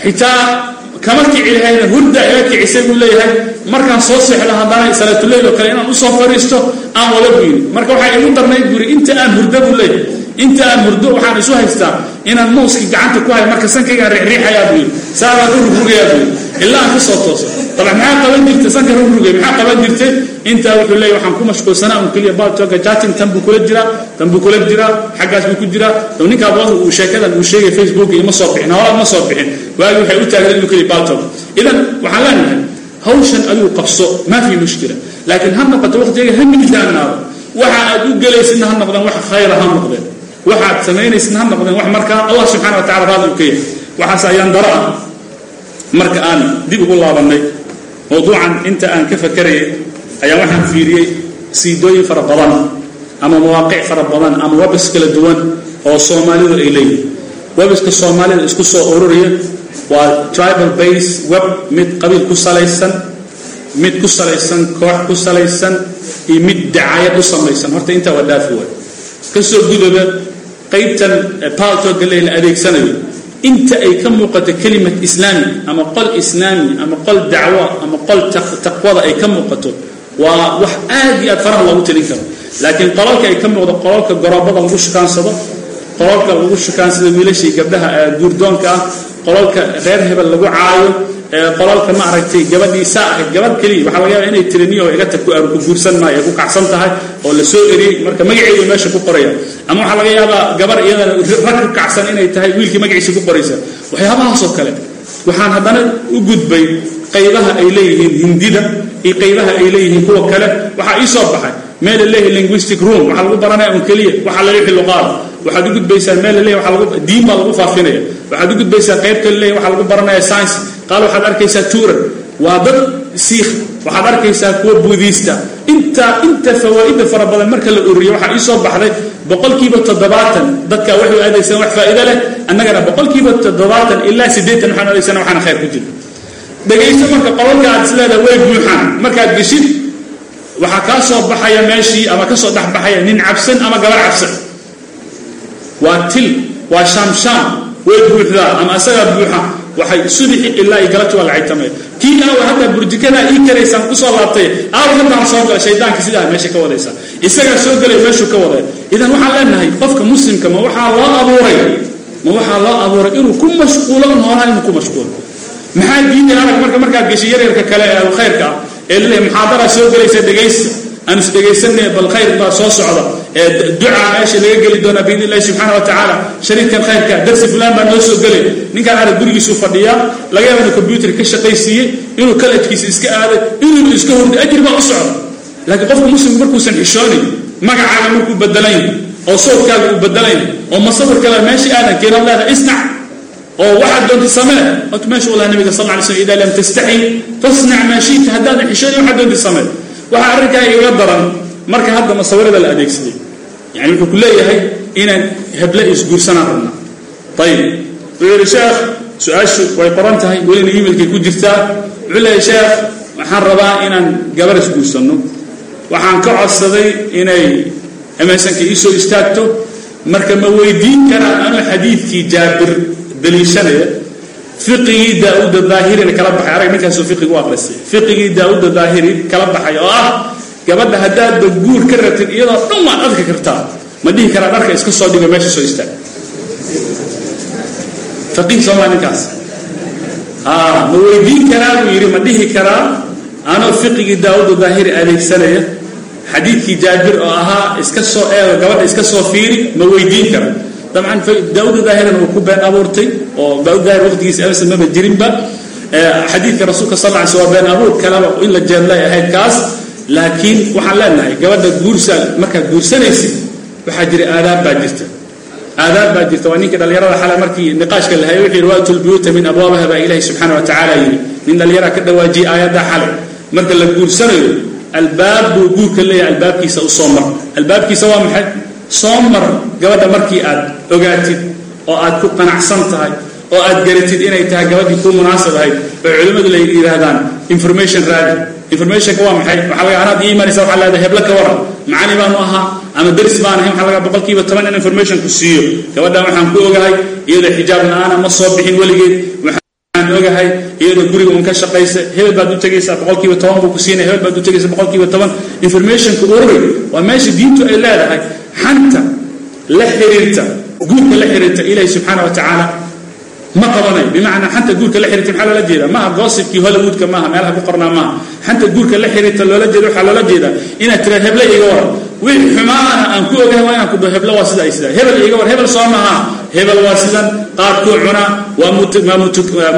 xitaa kama kici hurda iga kicisay buu leeyahay markaan soo seexdo haddana salaatuleyl oo kale inaan u soo fariisto aan wala buyiri marka waxaa igu darnayd buri inta aan hurdo buu leeyahay. Inta aan hurdo waxaan isu haystaa. Inaan mouskii gacanta ku hayo marka sankaygaan riixriixayaa buu yidhi. Saabaan u rugrugayaa buu yidhi. Ilaa aan ka soo tooso. Dabcan maxaa qaban jirtay? Sanka rugrugay maxaa qaban jirtay intaa wuxuu leeyahy waxaan ku mashquulsanaa un keliya baltoga jatin tan buu kula jiraa tan buu kula jiraa xaggaas buu ku jiraa. Dab ninkaa boos uu sheekadan uu sheegay facebook ima soo bixin hawlaad ma soo bixin. Waagi waxay u taageen inuu keliya baltog idan waxaan leenahay hawshan adigu qabso maa fi mushkila. Laakiin ha noqoto waqtiga ha miisaanaado waxa aad u gelaysidna ha noqdeen wax khayra ha noqdeen. Waxaad samaynaysidna ha noqdeen wax markaa allah subxana wa tacala raadi uu ka yahay waxaas ayaan daro ah marka aan dib ugu laabannay mawduucan inta aan ka fakarayay ayaa waxaan fiiriyey siidooyin fara badan ama mawaaqic fara badan ama webis kala duwan oo soomaalidu ay leeyihiin webiska soomaalida isku soo ururiya waa tribal base web mid qabiil ku salaysan mid ku salaysan koox ku salaysan iyo mid dacayad u samaysan. Horta intaa waa dhaafi waay ka soo gudooba qaybtan paltoga le la adeegsanayo. Inta ay ka muuqato kelimat islaami ama qol islaami ama qol dacwo ama qol taqwada ay ka muuqato waa wax aad iyo aad faraha loogu talin karo. Laakiin qolalka ay ka muuqdo qolalka goroobada lagu shukaansado qolalka lagu shukaansado wiilashii gabdhaha guurdoonka ah qolalka reer hebel lagu caayo qolalka ma aragtay gabadhii saa ahayd gabadh keliya waxaa laga yaaba inay tiriniyo iga tag ku guursan maayo ku kacsan tahay oo la soo eriyey marka magaceedu meesha ku qoraya. Ama waxaa laga yaabaa gabar iyadana rag ku kacsan inay tahay wiilkii magaciisa ku qoraysa. Waxyaabahaasoo kale waxaan haddana u gudbay qaybaha ay leeyihiin hindida iyo qaybaha ay leeyihiin kuwa kale. Waxaa ii soo baxay meel la leeyahay linguistic room. Waxaa lagu baranaya un keliya. Waxaa la wixii luqaada waxaad u gudbaysaa meel la leeyahay waxaa lagu diin baa lagu faafinaya. Waxaad u gudbaysaa qayb leeyahay waxaa lagu baranaya science. Qaal waxaad arkaysaa tuuran waa dad siikh waxaad arkaysaa kuwa buudiista. Inta inta fawaa'ida fara badan marka la ururiyo waxaa ii soo baxday boqolkiiba toddobaatan. Dadka waxay aadaysaan wax faa'iido leh. Annagana boqolkiiba toddobaatan ilaa siddeetan waxaan aadaysana waxaana khayr ku jira. Dhegayso marka qolalka aad isleedahay way buuxaan. Markaad geshid waxaa kaa soo baxaya meeshii ama ka soo dhexbaxaya nin cabsan ama gabar cabsan. Waa til waa shaamshaam. Way buuxdaa ama asagaa buuxa waxay subixi ilaa iyo galabti waa la caytamaya kii aawa hadda burjikadaa ii karaysaan ku soo laabtay aawa haddaan soo gala shaydaanka sidaa meesha ka wadaysa. Isagaa soo gelay meeshuu ka wadaya idan waxaan leenahay qofka muslimka ma waxaa loo abuuray? Ma waxaa loo abuuray inuu ku mashquulo un hoolaa inuu ku mashquulo maxaa diiday arag marka markaad geshay yaryarka kale ee alkhayrka ee la leeyahay muxaadaraa soo gelaysa dhegaysta aan is dhegaysanay bal khayr baa soo socda. Ducaa meesha laga geli doonaa biidn illahi subxaana wa tacaala shariidkan khayrka darsi fulaan baa noo soo gelay. Ninkaan arag gurigiisuu fadhiyaa laga yaaba inuu combyuutar ka shaqaysiiyey inuu kalajkiisa iska aaday inuu iska hurday ajri baa u socda. Laakiin qofka muslimku markuusan xishoonayn magacaaga markuu bedelayn oo sawdkaaga uu bedelayn oo masawir kale meesha aadan keenaad leedahay isnac. Oo waxaad doonta samee ot meesha u lahaa nabiga sal ly slm idaa lam tastaxi fasnac maa shita haddaadan xishoonin waxaad doonta samee waxaa arrinkaa iga daran marka hadda masawirada la adeegsaday. Yani wuxuu ku leeyahay inaan heble isguursanaan rabna ayib wuxuu yihi sheekh su'aashu way qoran tahay welina emailkay ku jirtaa. Wuxuu leeyahay sheekh waxaan rabaa inaan gabar isguursanno. Waxaan ka codsaday inay emesanka iisoo istaagto. Marka ma weydiin karaa anuu xadiidkii jaabir daliishanaya fiqigii daa-uda daahirina kala baxay arag ninkaasuu fiqigu aqrisay. Fiqigii daa-uda daahiri kala baxay oo ah gabadha haddaadba guur ka rabtid iyadoo dhan waad adki kartaa ma dhihi karaa dharka iska soo dhigo meesha soo istaag. Faqiih soomaa ninkaas. Ma weydiin karaa buu yidhi ma dhihi karaa. Anoo fiqigii daa-uda daahiri adeegsanaya xadiidkii jaabir oo ahaa iska soo eego gabadha iska soo fiiri ma weydiin kara dabcan daa-uda daahirana uu ku been abuurtay oo daahir waqtigiisa emerson maba jirinba. Xadiidka rasuulka sal ly sl been abuur in la jeedlay ahayd kaas laakiin waxaan leenahay gabadha guursa markaad guursanaysid waxaa jira aadaab baa jirta. Aadaab baa jirta. Waa ninkii dhallinyarada xale markii niqaashka la hayay wuxuu yidhi waatu min abwaabaha baa ilaahi subxaana wa tacaala yidhi. Nin dhallinyara ka dhawaajiyey aayadda xale marka la guursanayo albaab buu guurka leeyahay albaabkiisa u soo mar. Albaabkiisa waa maxay? Soo mar gabadha markii aad ogaatid oo aad ku qanacsan tahay oo aad garatid inay tahay gabadhii kuu munaasab ahayd oo culimmadu la yidhaahdaan information raadi informationka waa maxay? Waxaa laga anaad ii imanaysa waxaa leedahay heblo ka waran. Macani baanu ahaa ama deris baan ahay waxaa laga boqolkiiba toban in information ku siiyo. Gabadhan waxaan ku ogahay iyadoo xijaab la'aana ma soo bixin weligeed waxaan ogahay iyadoo guriga un ka shaqaysa hebel baad u tegaysaa boqolkiiba toban buu ku siinaya hebel baad u tegaysa boqolkiiba toban. Informationka ururi waa meesha diintu ay leedahay xanta la xiriirta guurka la xiriirta ilaahi subxaana wa tacaala ma qabanayo bimacnaa xanta guurka la xiriirta maxaa loola jeeda maaha goosibkii hollywoodka maaha meelaha ku qornaa maaha xanta guurka la xiriirta loola jeeda waxaa loola jeedaa inaad tiraad heble iga waran wixii xumaana aan ku ogahay waa inaan ku dhaho heblo waa sida ay sidaa. Hebel iga war hebel soo maha hebel waa sidan qaadkuu cunaa waa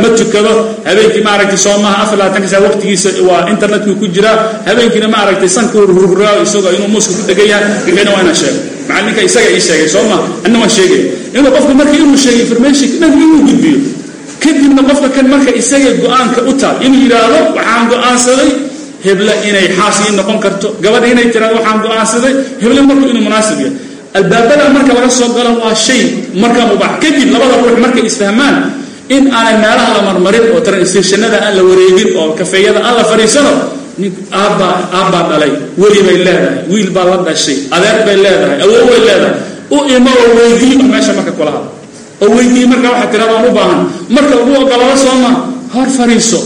ma tukado. Habeenkii maaragtay soo maha afar labaatanka saa waqtigiisa waa internetkuu ku jiraa habeenkiina maaragtay sanka hurhuraa isagoo inuu muuska ku degan yahay wixiina waa inaan sheego macalinka isaga ii sheegay soo ma? Anna waan sheegay. Inuu qofka marka inuu sheegay information dhan inuu gudbiyo. Kadibna qofka kan marka isaga go'aanka u taal inuu yidhaahdo waxaan go'aansaday heble inay xaas ii noqon karto. Gabadha inay tiraado waxaan go'aansaday heble marku inuu munaasib yahay. Albaabada marka laga soo galo waa shay marka mubaax. Kadib labada ruux markay isfahmaan in aanay meelaha la marmarin oo transtationada aan la wareegin oo kafeeyada aan la fadhiisano aabbaa dhalay weli bay leedahay wiil baa la dhashay adeer bay leedahay awow bay leedahay. U imo oo weydiiy oo meesha marka kula hadla oo weydiiye marka waxaa tirada aan u baahan. Marka lagu ogolado soo ma hor fadhiiso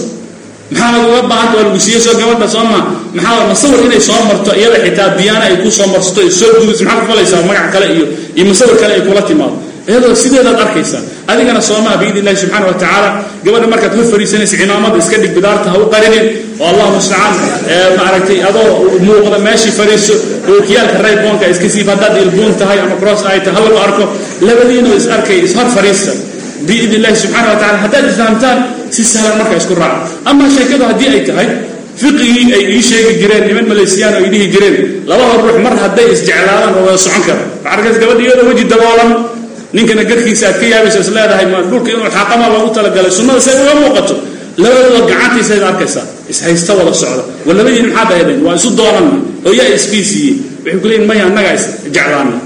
maxaa laguga baahanta waa lagu siiye soo gabadha soo maa maxaa masawir inay soo marto iyada xitaa diyaana ay ku soo marsato soo gudayso maxaa ku falaysaa magac kale iyo iyo masawir kale ay kula timaado? Iyadoo sideedaad arkaysaa adigana soomaa biidn illahi subxaana wa tacaala gabadha markaad hor fariisanaysa cimaamada iska dhig bidaarta ha u qarinin. Oo allah mustacaan maaragtay adoo muuqda meeshii fadhiiso ookiyaalka rayboonka iska siib haddaad ilbuun tahay ama cross ay tahay ha lagu arko. Labadiinoo is arkay ishor fadhiista biidn illahi subxana wa tacala haddaad isfahamtaan si sahlan marka isku raaca ama sheekadu haddii ay tahay fiqigii ay ii sheegi jireen niman malaysiyaan oo ay dhihi jireen labada ruux mar hadday isjeclaadaan oo wada socon kara waxaa arkays gabadha iyadoo weji daboolan ninkana garkiisa aad ka yaabayso is leedahay ma dhulka inuu xaaqama loogu talagalay. Sunnada say uga muuqato. Labadooda gacantiisaad arkaysaa ishaysta wada socda. War maxaad ahaydeen waa isu doonanna oo yaa iskiisiiyey waxay ku maya annagaa is jeclaanay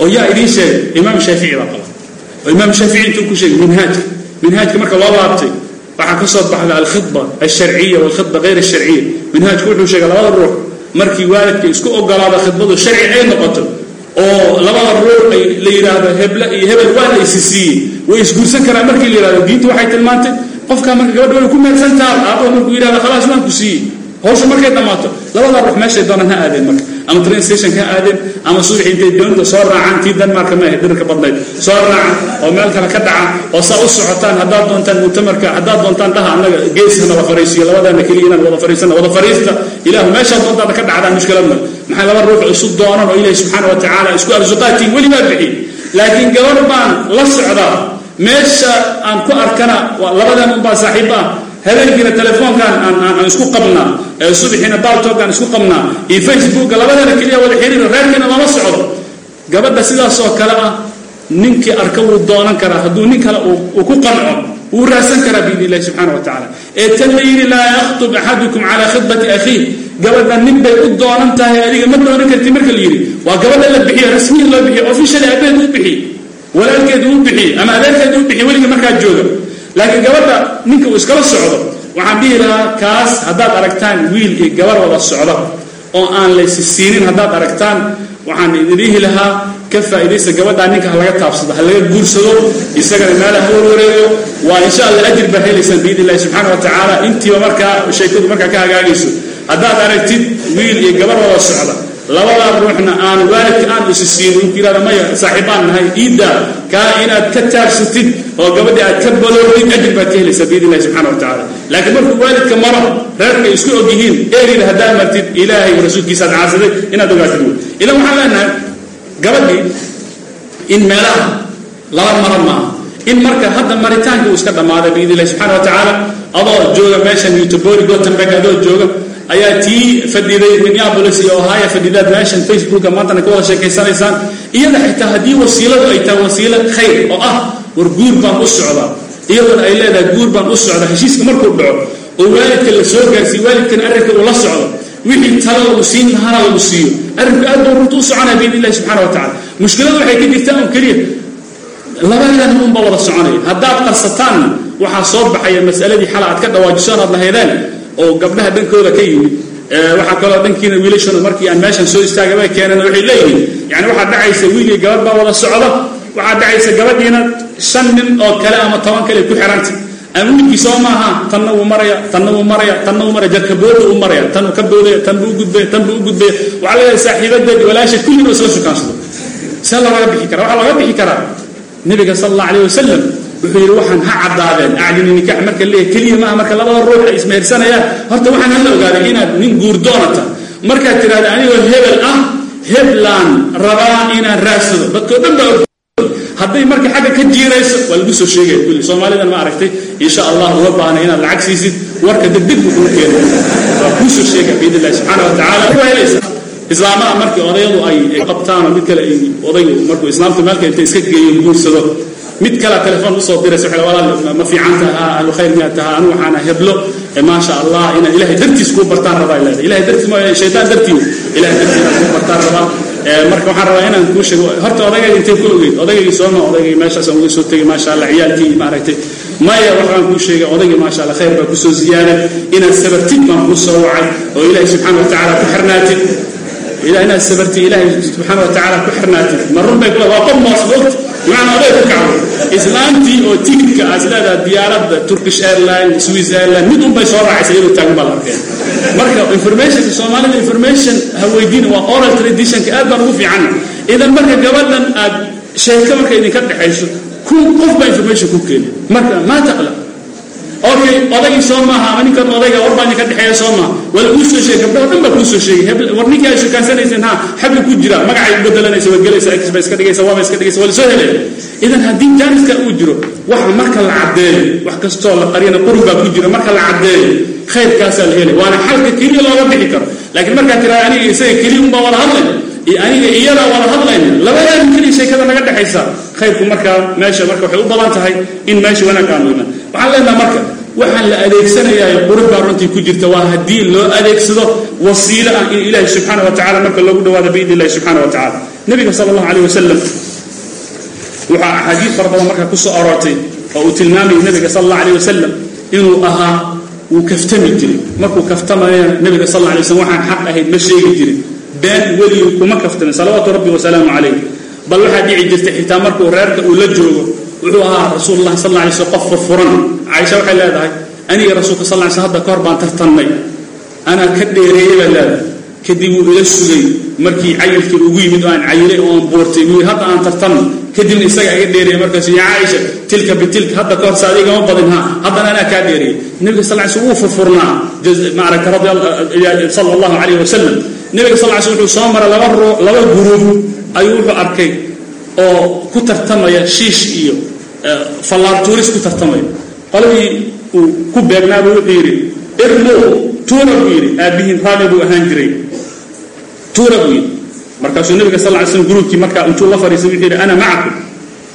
oo yaa idiin sheegay imaam shaafici baa qaba. Oo imaam shaafici intuu ku sheegay minhaajka minhaajka marka loo laabtay waxaa ka soo baxda alkhidba alsharciya walkhidba hayr alsharciya minhaajku wuxuu sheegay labada ruux. Markii waalidka isku ogolaado khidbadu sharci ay noqoto oo labada ruux la yidhaahdo heble iyo hebel waa la isi siiyey way isguursan karaan markii la yidhahdo diintu waxay tilmaantay qofkaa marka gabadha way ku meelsan taha aabbaha markuu yidhahdo khalaas waan ku siiyey hawsha markay dhammaato labada ruux meeshay doonaan ha aadeen marka. Ama train station ha aadeen ama subaxii intay doonta soo raacaan tii denmarka ma ahayd dhirka badnayd. Soo raaca oo meel kale ka dhaca oo saa u socotaan haddaad doontaan muctamarka haddaad doontaan dhaha annaga geesana la fariisiyo labadaana keliya inaan wada fariisana wada fariista. Ilaahu meeshaad doontaada ka dhacdaan mushkiladna maxay laba ruux isu doonan oo ilaahi subxaana wa tacaala isku arsuqaatiin weli baa bixiyey laakiin gabadh baan la socdaa meesha aan ku arkana labadan unbaa saaxiib ah habeenkiina telefoonkaan aan isku qabnaa subaxiina baaltoogaan isku qabnaa iyo facebooka labadana keliya wada xiriiro reerkiina lama socdo. Gabadha sidaasoo kale ah ninkii arka wuu doonan karaa hadduu nin kale uu ku qanco wuu raadsan karaa biidn illahi subxana wa tacala ee tan la yidhi laa yakhtub axadukum calaa khidbati akhiih. Gabadha nin bay u doonan tahay adiga ma doonan karti marka la yidhi waa gabadha la bixiye rasmiya loo bixiye officially abeed u bixiy walaalkeed uu bixiy ama adeerkeed uu bixiy weliga markaa jooga laakiin gabadha ninka uu iskala socdo waxaan dhihi lahaa kaas haddaad aragtaan wiil iyo gabar wada socdo oo aan laysi siinin haddaad aragtaan waxaan idin lahaa ka faa'iidaysta gabadhaa ninka ha laga taabsado ha laga guursado isagana meela ha warwareeyo waa insha allah ajir baa helaysaan biidn illahi subxaana wa tacaala. Intiiba markaa sheekadu markaa ka hagaagayso haddaad aragtid wiil iyo gabar wada socda labadaa ruuxna aan waalidka aan isi siin inku yihahda maya saaxiibaan nahay iiddaa kaa inaad ka taagsatid oo gabadhi aad ka baloodid ajir baad ka helaysaa biidn illahi subxana wa tacala laakiin markuu waalidka maro reerkay isku og yihiin erida haddaad martid ilaahay rasuulkiisaad caasiday inaad ogaatid ilan waxaan leenahay gabadhii in meelaha lala maro maaha in marka hadda maritaanka uu iska dhammaaday biidn illahi subxana wa tacaala adoo jooga meeshan utobori gotemberg adoo jooga ayaa tii fadhiday minneapolis iyo ohio fadhidaad meeshan facebooka maantana ka sheekaysanaysaan iyada xitaa haddii wasiiladu ay tahay wasiilo khayr oo ah war guur baan u socdaa. Iyaduna ay leedahay guur baan u socdaa heshiiska markuu dhaco oo waalidka la soo gaarsiiyo waalidkan arrinka uu la socdo wixii talo lagu siin lahaana lagu siiyo. Arrinku aad buu u soconaya biidn illahi wa tacala mushkiladu waxay ka jirtaa un keliya. Labadan unba wada soconaya. Haddaad qarsataanna waxaa soo baxaya masaladii xala aad ka dhawaajisoon aad lahaydeen oo gabdhaha dhankooda ka yimid. Waxaa kaloo dhankiina wiilashana markii aan meeshan soo istaagay bay keeneen waxay leeyihiin yani waxaa dhacaysa wiil gabadh baa wada socda waxaa dhacaysa gabadhiina shan nin oo kale ama toban kale ku xiranta ama wiilkii soo maaha tanna wuu maraya tanna wuu maraya tanna wuu maraya jarka booda uu maraya tan uu ka boodaya tan buu u gudbaya tan buu u gudbaya. Waxaa leedahay saaxiibadeed walaasha kullin oo isla shukaansado see looga bixi karaa waxaa looga bixi karaa nabiga sal allah alayh wasalam wuxuu yidhi waxaan ha caddaadeen aclini nikax marka leeyahy keliya maaha marka labada ruux ay ismehersanayaan horta waxaan hala ogaaday inaad nin guurdoonata markaad tidhahda anigoo hebel ah heblaan rabaa inaan raadsado. Dadkoo dhan baa hadday marka xagga ka jiirayso waa lagu soo sheegaya kulli soomaalidan ma aragtay insha allah uma baahna inaad lacag siisid warka degdeg buu kuu keenay. Waa kuu soo sheegaya biidn illahi subxaana wa helaysa islaamaha markii odayadu ay qabtaan oo mid kale ay odaygu markuu islaamta meelka inta iska geeyo guursado mid kale telefoon u soo diraysa walaal ma fiican tahaa ahlu khayr miyaad tahaa anigu waxaana heblo. Maasha allah inaan ilahay dartiis kuu bartaan rabaa leedahay ilahay dartiis ma shaytaan dartii ilahay dartiis inaan kuu bartaan rabaa. Marka waxaan rabaa inaan kuu sheego horta odagayga intay ku ogeyd? Odaygii sooma odaygii meeshaasaan uga soo tegay maasha allah ciyaalkii maaragtay. Maya waxbaan kuu sheegay odaygii maasha allah khayr baa ku soo ziyaaday inaad sabartid baan kuu soo wacay oo ilahay subxaana wa tacaala ku xirnaatid. Inaad sabartid ilaahay subxaana wa tacaala ku xirnaatid. Ma run bay kula waa qof moos moogta bimacnaa oday ku kacdo islaamtii oo tigidka aad leedaha diyaaradda turkish airline swiss airline mid un bay soo raacaysa iyadoo taagan baa la arkeen marka informationka soomaalida information ha weydiina waa oral traditionka aad baan ugu fiican. Idan marka gabadhan aad sheeko marka idinka dhexayso ku qof baa information ku keeni marka maa taqla okay odaygii soo maaha ama ninkan odayga war baa idinka dhexeeya soo maaha. Waa laguu soo sheegay gabdhaho dhan baa kuu soo sheegay. War ninkii aad shukansanayseen ha xagga ku jira magacay u bedelanaysa waa gelaysa iska dhigaysa waa bay iska dhigaysa waa soo helaya idan haddii jaaniska uu jiro waxa marka la caddeeyo wax kastoo la qariyana qurun ku jira marka la caddeeyo khayrkaasaa la helay. Waana xalka keliya looga bixi karo. Laakiin markaa tiraa aniga isaga keliya unbaa wada hadlay aniga iyadaa wada hadlayna labadaan keliya sheekada naga dhexaysa khayrku markaa meesha marka waxay u badan tahay in meesha wanaag aanu waxaan marka waxaan la adeegsanayaa qurub baa runtii ku jirta. Waa haddii loo adeegsado wasiilo ah in ilaahi subxaana wa tacala marka loogu dhawaado biidn illahi subxaana wa tacala nabiga sala allahu alayh wasalam waxaa axaadiid fara badan markaa ku soo aroortay oo uu tilmaamayay nabiga sala allah alayh wasalam inuu ahaa wuu kaftami jiray. Markuu kaftamayana nabiga sal alay waslm waxaan xaq ahayd ma sheegi jirin. Been weligii kuma kaftamin salawaatu rabbi wasalaamu calayh bal waxaa dhici jirtay xitaa markuu reerka uu la joogo wuxuu ahaa rasuululahi sal alay slm qof furfuran. Caaisha waxay leedahay aniga rasuulka sal ly slm hadda kahor baan tartannay. Anaa ka dheereeyey baa leedahay. Kadib wuu ila sugay. Markii cayilkii ugu yimid oo aan cayilay oo aan buurtay wuu hadda aan tartanno kadibna isaga iga dheereeyey markaasu ya caaisha tilka bitilka hadda kahor saad igama badin ha? Haddana anaa kaa dheereeyey nabiga sal ly slm wuu furfurnaa maaragta sala allahu calayh wasalam nabiga sal ly slm wuxuu soo maray laba ruu laba guruub ayuu wuxuu arkay oo ku tartamaya shiish iyo fallaar tuuris ku tartamaya. Qoladii uu ku beegnaaba wuxuu yidhi irmuu tuura buu yidhi aabbihiin raalli buu ahaan jiray. Tuura buu yidhi. Markaasuu nabiga sal ly slm gruubkii markaa intuu la fadhiisay wuxuu yidhi ana macakum.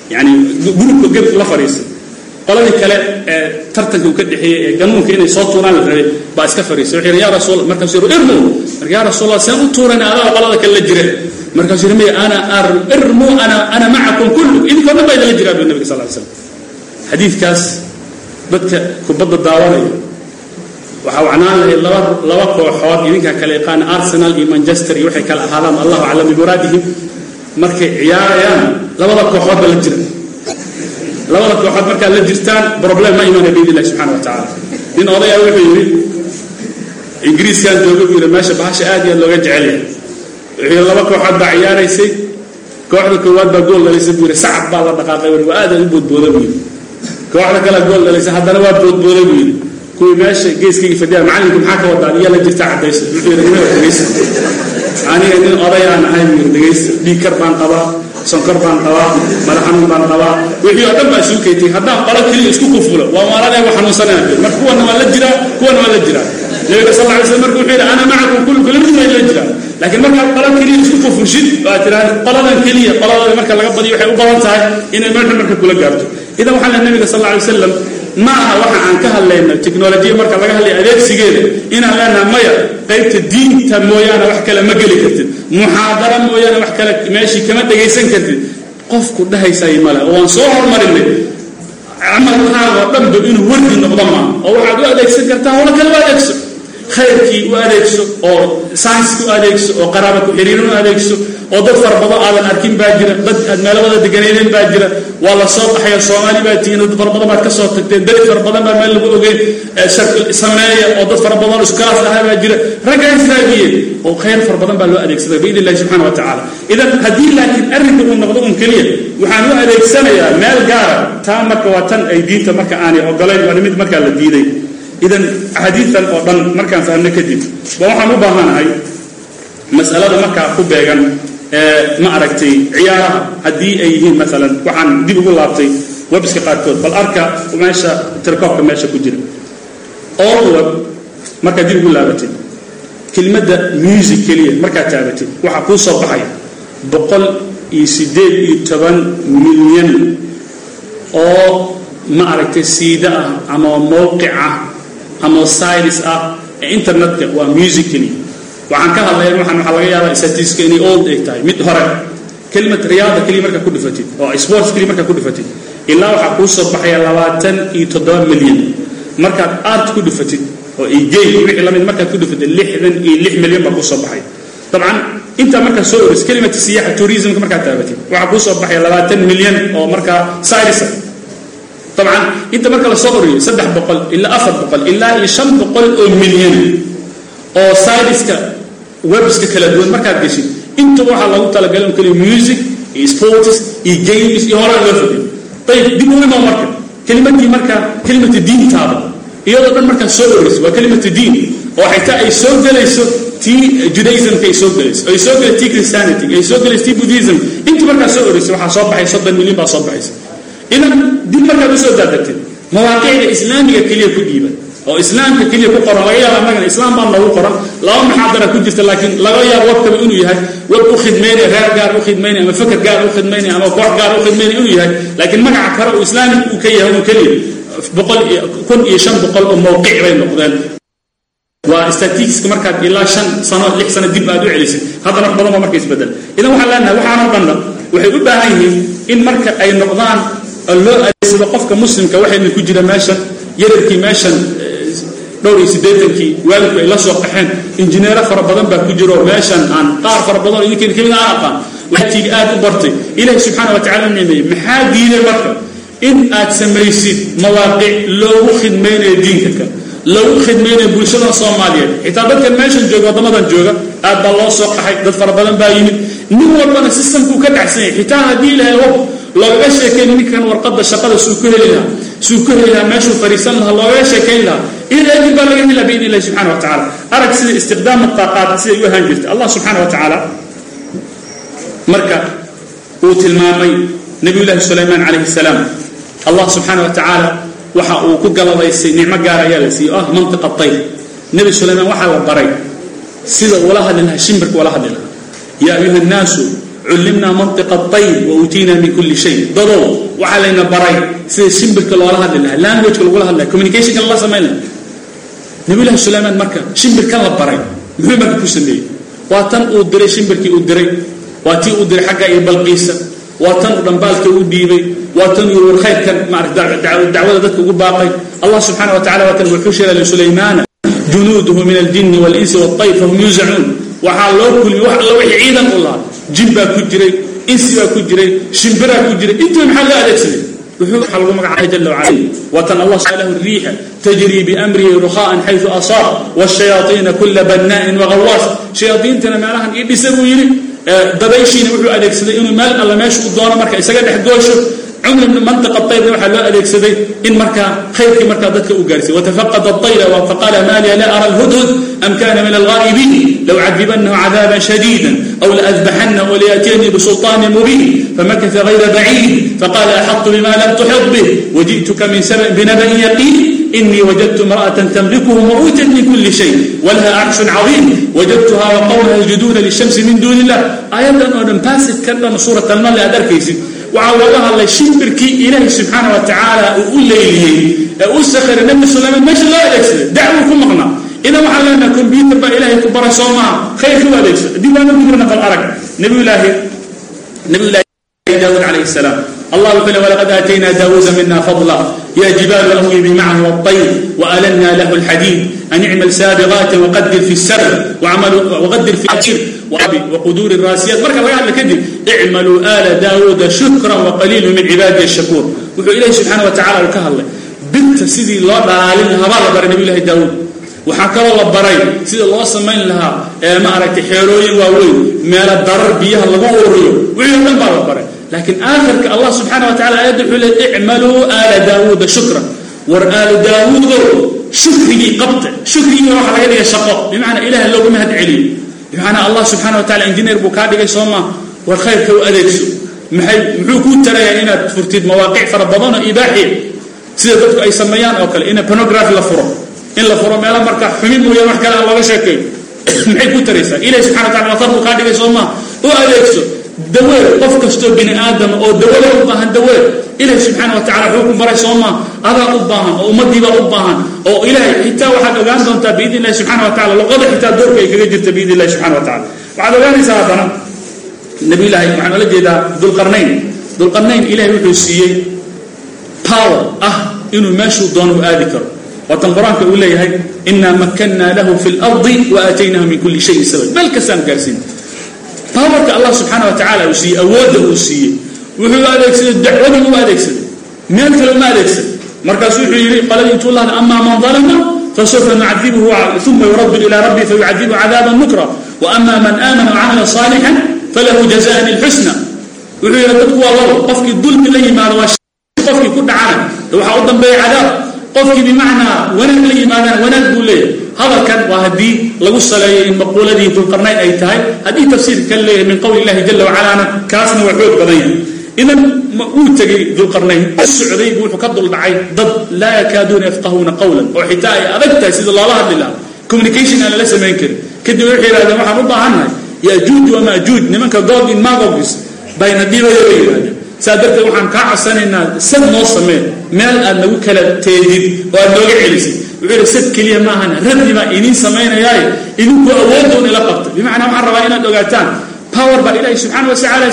Yani gurubka geb la fadhiistay qoladii kale ee tartanka uu ka dhexeeyey ee ganuunka inay soo tuuraan la rabay baa iska fadhiistay wuxuu yidhi yaa rasuul markaasuu yidhi irmu. Marka yaa rasuulallah seen u tuuran adaa qolada kale la jire markaasuu yidhi maya ana irmu ana ana macakum kullu. Idinkoo dhan baa idala jiraa buu nabiga sal ly slam xadiidkaas dadka kubadda daawanaya. Waxaa wacnaan lahayd laba laba kooxood idinkaa kale yaqaana arsenal iyo manchester iyo waxay kala ahaadaan allahu aclam bimuraadihim markay ciyaarayaan labada kooxoodba la jira labada kooxood markaad la jirtaan problem ma imaana biidn illahi subxana wa tacaala. Nin odayaa wuxuu yidhi ingiriiskan jooga buu yidhi meesha bahasha aad iyo aad looga jecel yahay. Wuxuu yidhi laba kooxood baa ciyaaraysay kooxda koowaad baa gool dhalaysay buu yidhi sacab baa la dhaqaaqay. Buu waa aad aad u boodbooda buu yidhi. Kooxda kale gool dhalaysay haddana waa boodbooda buu yidhi. Kuwii meesha geeskayga fadhiya macalinku maxaa ka wadaa? Iyaa la jirta caddayso wuxuu yidhi nimada dhegaysa aniga nin oday aan ahay buu yidhi dhegaysa dhiigkar baan qabaa sonkor baan qabaa madaxanuun baan qabaa wixii oo dhan baa isuu kaytay haddaan qolo keliya isku kufulo waa maalanaya wa xanuunsanaya marka kuwana waa la jiraa kuwana waa la jiraa nabiga sal alay slam marka wuxuu yidhi ana macakum kullukum la mid waa la jiraa laakiin markaad qolo keliya isku kufurshid waa tiraa qoladan keliya qoladooda marka laga badiyo waxay u badan tahay inay meesha marka kula gaarto. Idan waxaa le nabiga sal alla alay wasalam ma aha waxa aan ka hadlayno technolojiya marka laga hadlaya adeegsigeeda. Inaan leenaha maya qaybta diinta mooyaane wax kale ma geli kartid. Muxaadara mooyaane wax kale meeshii kama dhegaysan kartid. Qofku dhahaysay male oo waan soo hormarinay. Camalkaagoo dhanba inuu wardi noqdo maaha. Oo waxaad u adeegsan kartaa howlo kale u adeegso khayrkii u adeegso oo saynski u adeegso oo qaraaba ku xiriirin u adeegso oo dad fara badan aadan arkin baa jira dad aad meelo wada deganayden baa jira waa la soo baxaya soomaali baa tihiin dad fara badan baad ka soo tagteen dad fara badan baa meel lagu ogeyn sameeya oo dad fara badan iskalaas ahaa baa jira. Raggaa israagiye oo khayr fara badan baa loo adeegsada biidn illahi subxana wa tacaala. Idan haddii laakiin arrinka uu noqdo un keliya waxaan u adeegsanayaa meel gaara taa marka waa tan ay diinta marka aanay ogolayn waana mid markaa la diiday idan xadiidan oo dhan markaan fahmno kadib ba waxaan u baahanahay masalada markaa ku beegan ma aragtay ciyaaraha haddii ay yihiin maalan waxaan dib ugu laabtay webiska qaarkood bal arka meesha tirkoobka meesha ku jira. All web markaad dib ugu laabatid kelmadda music keliya markaad taabatid waxaa kuu soo baxaya boqol iyo siddeed iyo toban milyan oo ma aragtay siida ah ama mowqic ah ama siris ah ee internetka waa music keliya waxaan ka hadlaya waxaan waxaa laga yaabaa statiska inay old ay tahay. Mid hore kelimad riyaada keliya markaa ku dhifatid oo sports keliya markaa ku dhifatid ilaa waxaa kuu soo baxaya labaatan iyo toddoba milyan. Markaad art ku dhifatid oo igey wixii la mid markaad ku dhifatid lixdan iyo lix milyan baa kuu soo baxaya dabcan intaa markaa soo oris kelimata siyaxa tourismka markaad taabatid waxaa kuu soo baxaya labaatan milyan oo markaa sirisa dabcan inta marka la soo oriyo saddex boqol ilaa afar boqol ilaa iyo shan boqol oo milyan oo siriska webska kala duwan markaad geshid intuba waxaa loogu talagalay un keliya music iyo sports iyo games iyo horaa loo fogay ayib dib u imaa marka kelimadii markaa kelimata diintaada iyadoo dhan markaa soo orayso waa kelimata diin oo xitaa ay soo gelayso tii judaismka ay soo gelayso ay soo gelayso tii christianity ay soo gelayso tii buddhism. Intii markaa soo orayso waxaa soo baxay soddon milyan baa soo baxaysa idan dib markaad u soo daadagtid mawaaqicda islaamiga keliya ku dhiiban oo islaamka keliya ku qoran laga yaaba annagana islaam baa noogu qoran laba muxaadara ku jirta laakiin laga yaabo webkaba inuu yahay web u reer gaar u khidmaynaya ama feker gaar u khidmaynaya ama koox gaar u khidmaynaya inuu yahay laakiin magaca kale uu islaamig uu ka yahay uu keliya boqol kun iyo shan boqol oo mowqic bay noqdeen. Waa statistiska markaad ilaa shan sano lix sano dib aad u celisay. Haddana badan baa marka isbeddel. Idan waxaan leenahay waxaanoo dhanna waxay u baahan yihiin in marka ay noqdaan loo adeegsado qofka muslimka waxayna ku jira meeshan yararkii meeshan dhowr iyo siddeetankii waalidku ay la soo qaxeen injineero fara badan baa ku jiro meeshan aan qaar fara badan oo idinkeeda ka mid aan aqaan. Waxtiga aad u bartay ilaahi subxaana wa tacala nimeeyey maxaa diiday marka? In aad samaysid mawaaqic loogu khidmaynayo diinka loogu khidmaynayo bulshada soomaaliyeed. Xitaa dadkan meeshan jooga waddamadan jooga aad baa loo soo qaxay dad fara badan baa yimid. Nin walbana systemkuu ka dhacsan yahay. Xitaa haddii ilaahay loogaga sheekayn ninkan warqadda shaqada suu ku heli suu ku heli meeshuu fariisan lahaa loogaga sheekayn lahaa. Ilaa dib baa laga heli biidn illahi subxana wa tacala arag sida istiqdaama taaqaat siday u ahaan jirta allah subxaana wa tacaala marka uu tilmaamay nabiyullaahi sulaymaan calayhi salaam. Allah subxaana wa tacaala waxa uu ku galadaysay nicmo gaar ayaa la siiyey. Ah mantiqa tayr. Nebi sulaymaan waxaa la baray sida ula hadli lahaa shimbirka ula hadli lahaa. Yaa ayuha nnaasu cullimnaa mantiqa ayr wa uutiinaa min kulli shay. Dadow waxaa layna baray sida shimbirka loola hadli lahaa languageka lagula hadlaya communicationka lala samayn laha marka shimbirkan la baray muxuu ku sameeyey? Waa tan uu diray shimbirkii uu diray. Waa tii uu diray xagga iyo balqiisa. Waa tan uu dhambaalka u dhiibay. Tan wa kan wuxuu sheegay lisuleymaana junuuduhu min waxaa loo kulmiyey wax alla wixii ciidan u lahaa. Jin baa ku jiray insi baa ku jiray shimbiraa ku jiray. Intii maxaa loo adeegsaday? Wuxuu lagu magacaabay jala wacala. Watan allah lahu riixa tajrii biamrihi rukhaa'an xaysu asaab waashayaaiina kula banna'in wagawaas shayaaiintana meelahan ii dhisa buu yidhi. Dabayshiina wuxuu adeegsaday inuu meel alla meesha u doono marka isaga dhex goosho cumr ibn mantiqa ayrna waxaa loo adeegsaday in markaa khayrkii markaa dadka u gaarsiy watafaqada ayra faqaala ma liya la ara alhudhud am kana min alghaa'ibiin low cadibanahu cadaaban shadiida aw laadbaxanahu walayatiyanii bisulطaanin mubiin famakasa غayra baciid faqala axadtu bima lam tuxid bih waji'tuka min binaba'in yaqiin إني وجدت امرأة تملكهم وأوتت من كل شيء ولها عرش عظيم وجدتها وقومها يسجدون للشمس من دون الله آيات أن باسد كان سورة المال أدركيسي waxaa looga hadlay shimbirkii ilaahay subxaana wa tacaala uu u leyliyey ee u sakhiray nabi sulaymaan meesha loo adeegsaday dacwuu ku maqnaa. Idan waxaan leenahay combyuter baa ilaahay ku baray soo maaha khayrka u adeegsada haddii baama gudurna bal arag nabiyulaahi daawud calayhi salaam allah wuxuu le walaqad aataynaa daawuuda mina fadla. Ya jibaalu awwibi macahu waطayr waalanna lahu alxadiid an icmal saabiqaatin waqadir fi sar waqadir fi ajir waquduuri raasiyaat marka laga hadla kadib icmaluu ala daawuuda shukran waqaliilu min cibaadi ashakuur wuxuu ilahi subxaana wa tacala ka hadlay birta sidii loo dhalaalin lahaa la baray nabiy lahi daawuud waxaa kaloo la baray sida loo samayn lahaa ee maaragtay xeelooyin waaweyn meelo darar biyaha lagu ururiyo. Wixii o dhan baa la baray laakiin aakhirka allah subxaana wa tacala aayadda wuxuu leey icmaluu aala daawuuda shukra war aalu daawuudo shukrigii qabta shukrigiina waxaa laga dhigay shaqo. Bimacnaa ilaah loogu mahad celiyo. Bimacnaa allah subxana wa tacala engineer buu kaa dhigay soo maa war khayrka u adeegso. Maxay muxuu kuu tarayaa inaad furtid mawaaqic fara badan oo ibaaxiya sida dadku ay sameeyaan oo kale ina pornography la furo. In la furo meelo marka xumin mooyaan wax kale aan looga sheekeeyo <coughs> maxay ku taraysaa? Ilahi subxana wa tacala wafar buu kaa dhigay soo maa u adeegso daweel qof kastoo bini aadama oo dawada u baahan daweel ilahi subxaana wa tacala wuxuu ku baray soo maa adaa u baahan oo ummadiibaa u baahan oo ilahay xitaa waxaad ogaan doontaa biidn illahi subxana wa tacala luqada xitaa doorka ay kaga jirta biidn illahi subxana wa tacala waxaad ogaanaysaa haddana nabiyullahi waxaan ola jeedaa dulqarnayn. Dulqarnayn ilahay wuxuu siiyey power ah inuu meeshuu doono aadi karo. Waatan qur'aanka uu leeyahay inaa makanna lahu fi lardi wa aataynahu min kulli shayin sabab. Meel kastaan gaarsiin powerka allah subxaana wa tacala uu siiyey awoodda uu siiyey. Wuxuu adeegsaday dacwadii u adeegsaday. Meel kale uma adeegsaday. Markaasu wuxuu yidhi qoladii intuu lahda ama man dalama fasawfa nucadibuhu uma yuraddu ila rabbi fayucadibu cadaaban nukra waama man aamana wacamila saalixan falahu jazaan ilxusna wuxuu yidhi dadku waa labo qofkii dulmi la yimaado waa qofkii ku dhacana waxaa u dambeeya cadaab qofkii bimacnaa wanaag la yimaadana wanaag buu leeyahay hadalkan waa haddii lagu saleeyo in maquuladii dulqarnayn ay tahay haddii tafsiirka ka leeyahay min qowli illahi jala wacalaana kaasna waa xoog badan yahay. Idan uu tegey dulqarnayn socday buu wuxuu ka duldhacay dad laa yakaaduuna yafqahuuna qowlan oo xitaa ay adag sida loola hadli communication aan lala samayn karin. Kadib waxay yidhahdeen waxaan u baahannahay yajuuj wamaajuuj nimanka god magogis bayna dhiibaya bay yidhahdeen saa darteed waxaan kaa codsanaynaa sad noo samee meel aad nagu kala teedid oo aad nooga celisay. Wuxuu yidhi sad keliya maahan raddi baa idiin samaynayaaye idinku awooddoon ila qabta bimacnaa waxaan rabaa inaad ogaataan power baa ilaahay subxaana wa tacaala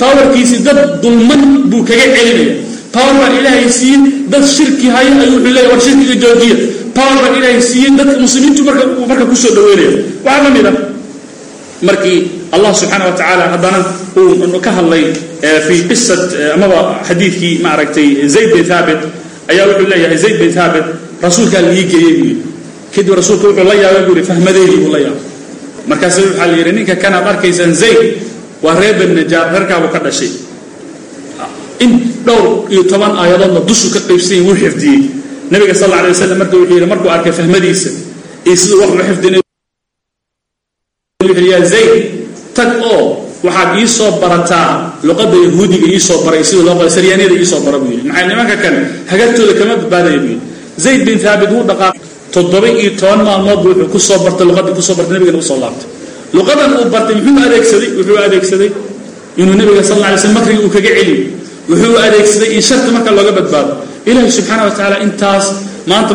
powerkiisii dad dulman buu kaga celinaya. Power baa ilaahay siiyey dad shirki haya ayuu wuxuu leeyahy war shirkiga joojiya. Power baa ilaahay siiyey dadka muslimiintu marka marka ku soo dhaweynaya waxaa la mid a markii allah subxaana wa tacaala haddana uu ka hadlay fii qisat amaba xadiidkii maaragtay zayd bin thaabit ayaa wuxuu leeyahay zayd bin thaabit rasuulkaa lii geeyey buu yidhi. Kadib rasuulka wuxuu la yaabay buu yihi fahmadeydii buu la yaabay. Markaas waxaa la yidhi ninka kanaad arkaysaan zayd waa reer ben najaar reerkaabuu ka dhashay. In dhowr iyo toban aayadoodna dushu ka qaybsanyay wuu xifdiyey. Nabiga sal alla alay wasalam marka wuxuu yidhi markuu arkay fahmadiisa iyo siduu wax u xifdinay zayd tag oo waxaad ii soo barataa luqadda yahuudiga ii soo baray sida loo qora saryaaniyada ii soo bara buu yidhi. Maxay nimanka kan hagagtooda kama badbaadaya buu yidhi. Zayd bin thaabit wuu dhaqaaq toddoba iyo toban maalmood buu wuxuu ku soo bartay luqadii ku soo bartay nabigana u soo laabtay. Luqadan uu bartay muxuu adeegsaday? Wuxuu adeegsaday inuu nabiga sal alay slm makriga uu kaga celiyo wuxuu adeegsaday in sharta marka looga badbaado. Ilaahi subxaana wa tacaala intaas maanta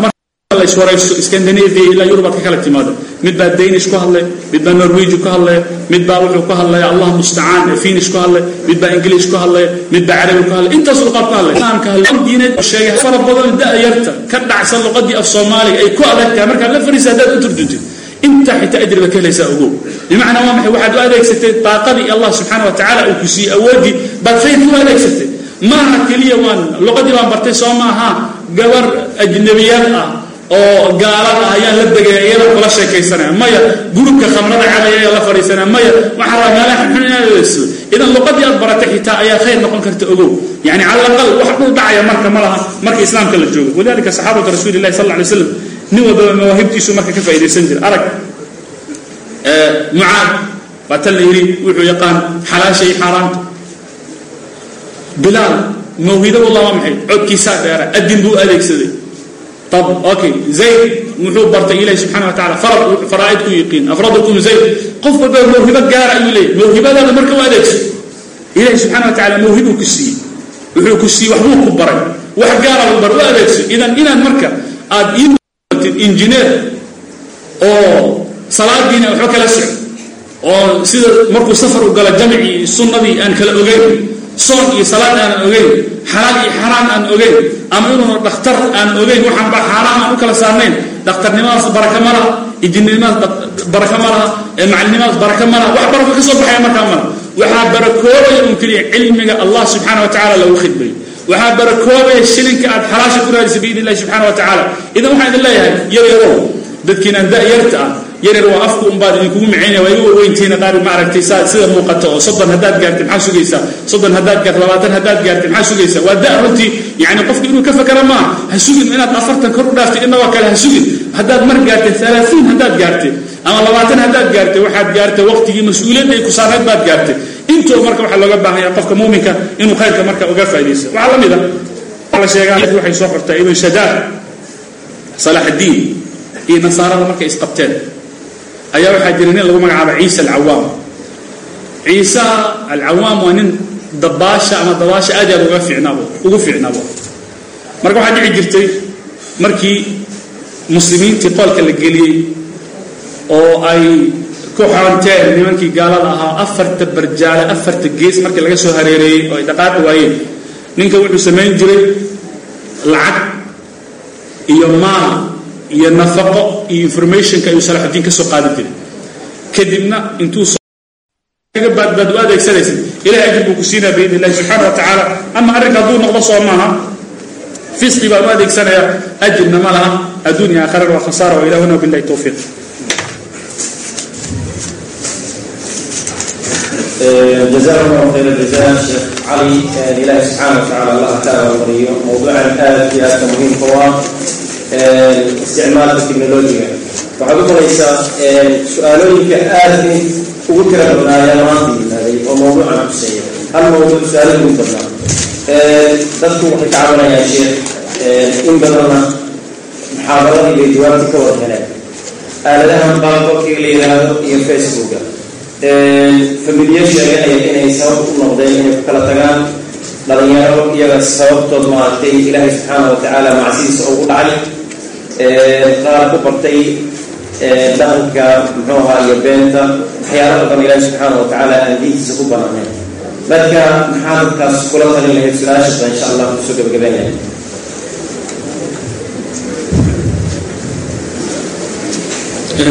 mar layswarayso scandinavia ilaa yurubaad ka kala timaada mid baa danish ku hadlay mid baa norwegi ku hadlaya mid baa wuxuu ku hadlaya allah mustacaan finish ku hadlay mid baa english ku hadlaya mid baa carabi ku hadlay intaas luqaad ku hadlay. Islaamka diineed sheegay fara badan da-yarta ka dhacsan luqadii af soomaaliga ay ku adag tahay markaad la fariisa haddaad u turjuntid inta xitaa ajriba ka helaysaa ogow bimacnaa waa maxay? Waxaad u adeegsatay daaqadii allah subxaana wa tacaala uu ku siiyey awoodii baad khayrkii u adeegsatay. Maaha keliya waan luqadii baan bartay soo maaha gabar ajnabiyaad ah oo gaalada ayaan la degaya iyada kula sheekaysanaya maya gurubka khamrada calaya ayaa la fadhiisanaya maya waxaa rabaa meelaha xun inaad adeegsado idan luqadii aad baratay xitaa ayaa khayr noqon karta ogow. Yani cala alaqal wax dhul dhacaya marka ma laha marka islaamka la joogo. Walidalika saxaabatu rasuuli llahi sal lla alay slam nin walbaba mawaahibtiisu marka ka faaidaysan jira. Arag. Mucaad waa tan la yidhi wuxuu yaqaan xalaasha iyo xaaraanta bilaal mawhidadu lama maxay. Codkiisaa dheera adin buu adeegsaday okay zayd muxuu bartay ilahi subxana wa taala faraaid ku yiqiin afradakum zayd. Qof walba mawhibo gaara ayuu leeyay mawhibadaada marka u adeegso. Ilahi subxana wa taala mawhibuu ku siiyey. Wuxuu ku siiyey waxbuu ku baray. Wax gaaraba bar u adeegso. Idan inaad marka aad iiatid injineer oo salaadiina waxba kala socdo oo sida markuu safar u gala jamcii sunnadii aan kala ogeyn soon iyo salaad aan ogeyn xalaal iyo xaraam aan ogeyn ama inuuna dhakhtar aan ogeyn waxaan ba xaaraam aan u kala saarnayn dhakhtarnimadaas baraka ma laha ijinimadaas baraka ma laha macalinimadaas baraka ma laha. Wax barako ka soo baxaya markaa mala waxaa barakoobaya un keliya cilmiga allah subxaana wa tacala lagu khidbayo waxaa barakoobaya shilinka aad xalaasha ku raadisa biidn illahi subxana wa tacaala. Idan waxaan idin leeyahay yar yarow dadkiinaan da-yarta ah yaryar waa afku unbaad idinkugu macaynaya waa iga warweyntihiina qaar ma aragtay saa sida muuqata oo soddon haddaad gaartay maxaa sugaysaa soddon haddaad gaartay labaatan haddaad gaartay maxaa sugaysaa waa da runtii yani qofka inuu ka fakara maaha ha sugin inaad afartan kor u dhaaftay inagoo kale ha sugin. Haddaad mar gaartay alaaiin haddaad gaartay ama labaatan haddaad gaartay waxaad gaartay waqtigii mas'uuliyadda ay ku saarnayd baad gaartay intoo marka waxaa looga baahanya qofka muuminka inuu khayrka marka uga faa'idaysto waxaa la mid a la sheegaa waxay soo xortaa ibn shadaad salaaxaddiin iyo nasaarada markay isqabteen ayaa waxaa jira nin lagu magacaaba ciisa alcawaam. Ciisa alcawaam waa nin dabaasha ama dabaasha aad aad uga fiicnaabo ugu fiicnaabo. Marka waxaa dhici jirtay markii muslimiintii qoolka la geliyey oo ay ku xaranteen nimankii gaalada ahaa afarta barjaale afarta gees markii laga soo hareereeyey oo ay dhaqaaqi waayeen. Ninka wuxuu samayn jiray lacag iyo maal iyo nafaqo iyo informationka ayuu salaaxudiin ka soo jiray kadibna intuuga baadbaad u adeegsanaysa ilahay ajir buu ku siinaya biidn illahi subxaana wa tacaala. Ama arrinka hadduu noqdo soo maaha fisqi baan u adeegsanaya ajirna ma laha adduun iyo aakharana waa khasaara wa ilahuna billahi towfiiq jazaak allahu khayr jazaa sheekh cali ilaahay subxaana wa tacaala allah taala bariyo mowduucan aad iyo aadka muhiimka isticmaalka technologiga waxaad u helaysaa eh, su'aalooyinka aad ugu tira badnaaya maanta yihaaday oo mawduucana kuseeya hal mawduuc su'aalaha ugu badnaa. Eh, dadku waxay ka cabanayaan sheekh eh, in badanna muxaabaradii bay jawaabti ka wada heleen. Aaladahan baababkiga la yidhaahdo iyo facebooka familiyo sheegay aya inay sabab u noqdeen inay ku kala tagaan dhalinyaro iyaga sababtood maaragtay ilaahay subxaana watacaala macsidiisa ugu dhacay qaar ku bartay dhaqanka muxuu ahaa iyo beenta waxyaala badan ilaahi subxaana wa tacaala aan diintiisa ku banaanayn dadka maxaa dadkaas kula talin lahayd su'aashasa insha allah ku soo gabagabeynaya.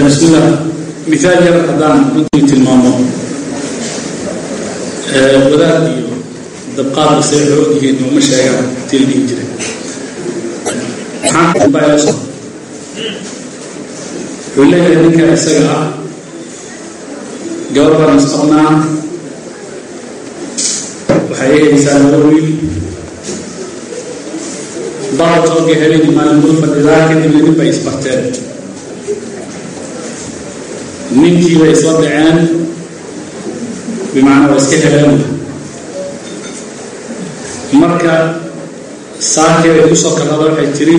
Bismillah. Miaal yar haddaan runtii tilmaamo. Wadaad iyo dabqaadka say xoog yihiin nooma sheegaan dhihi jiray wuxuu leeyahay ninka isaga ah gabar baan isqabnaa waxay ehaysaa laba wiil. Baad oga helin maalin dul fadhidaa kadibna nin bay isbarteen ninkii bay soo dhaceen bimacnaa waa iska heleen. Marka saakii bay ku soo kalada waxay tiri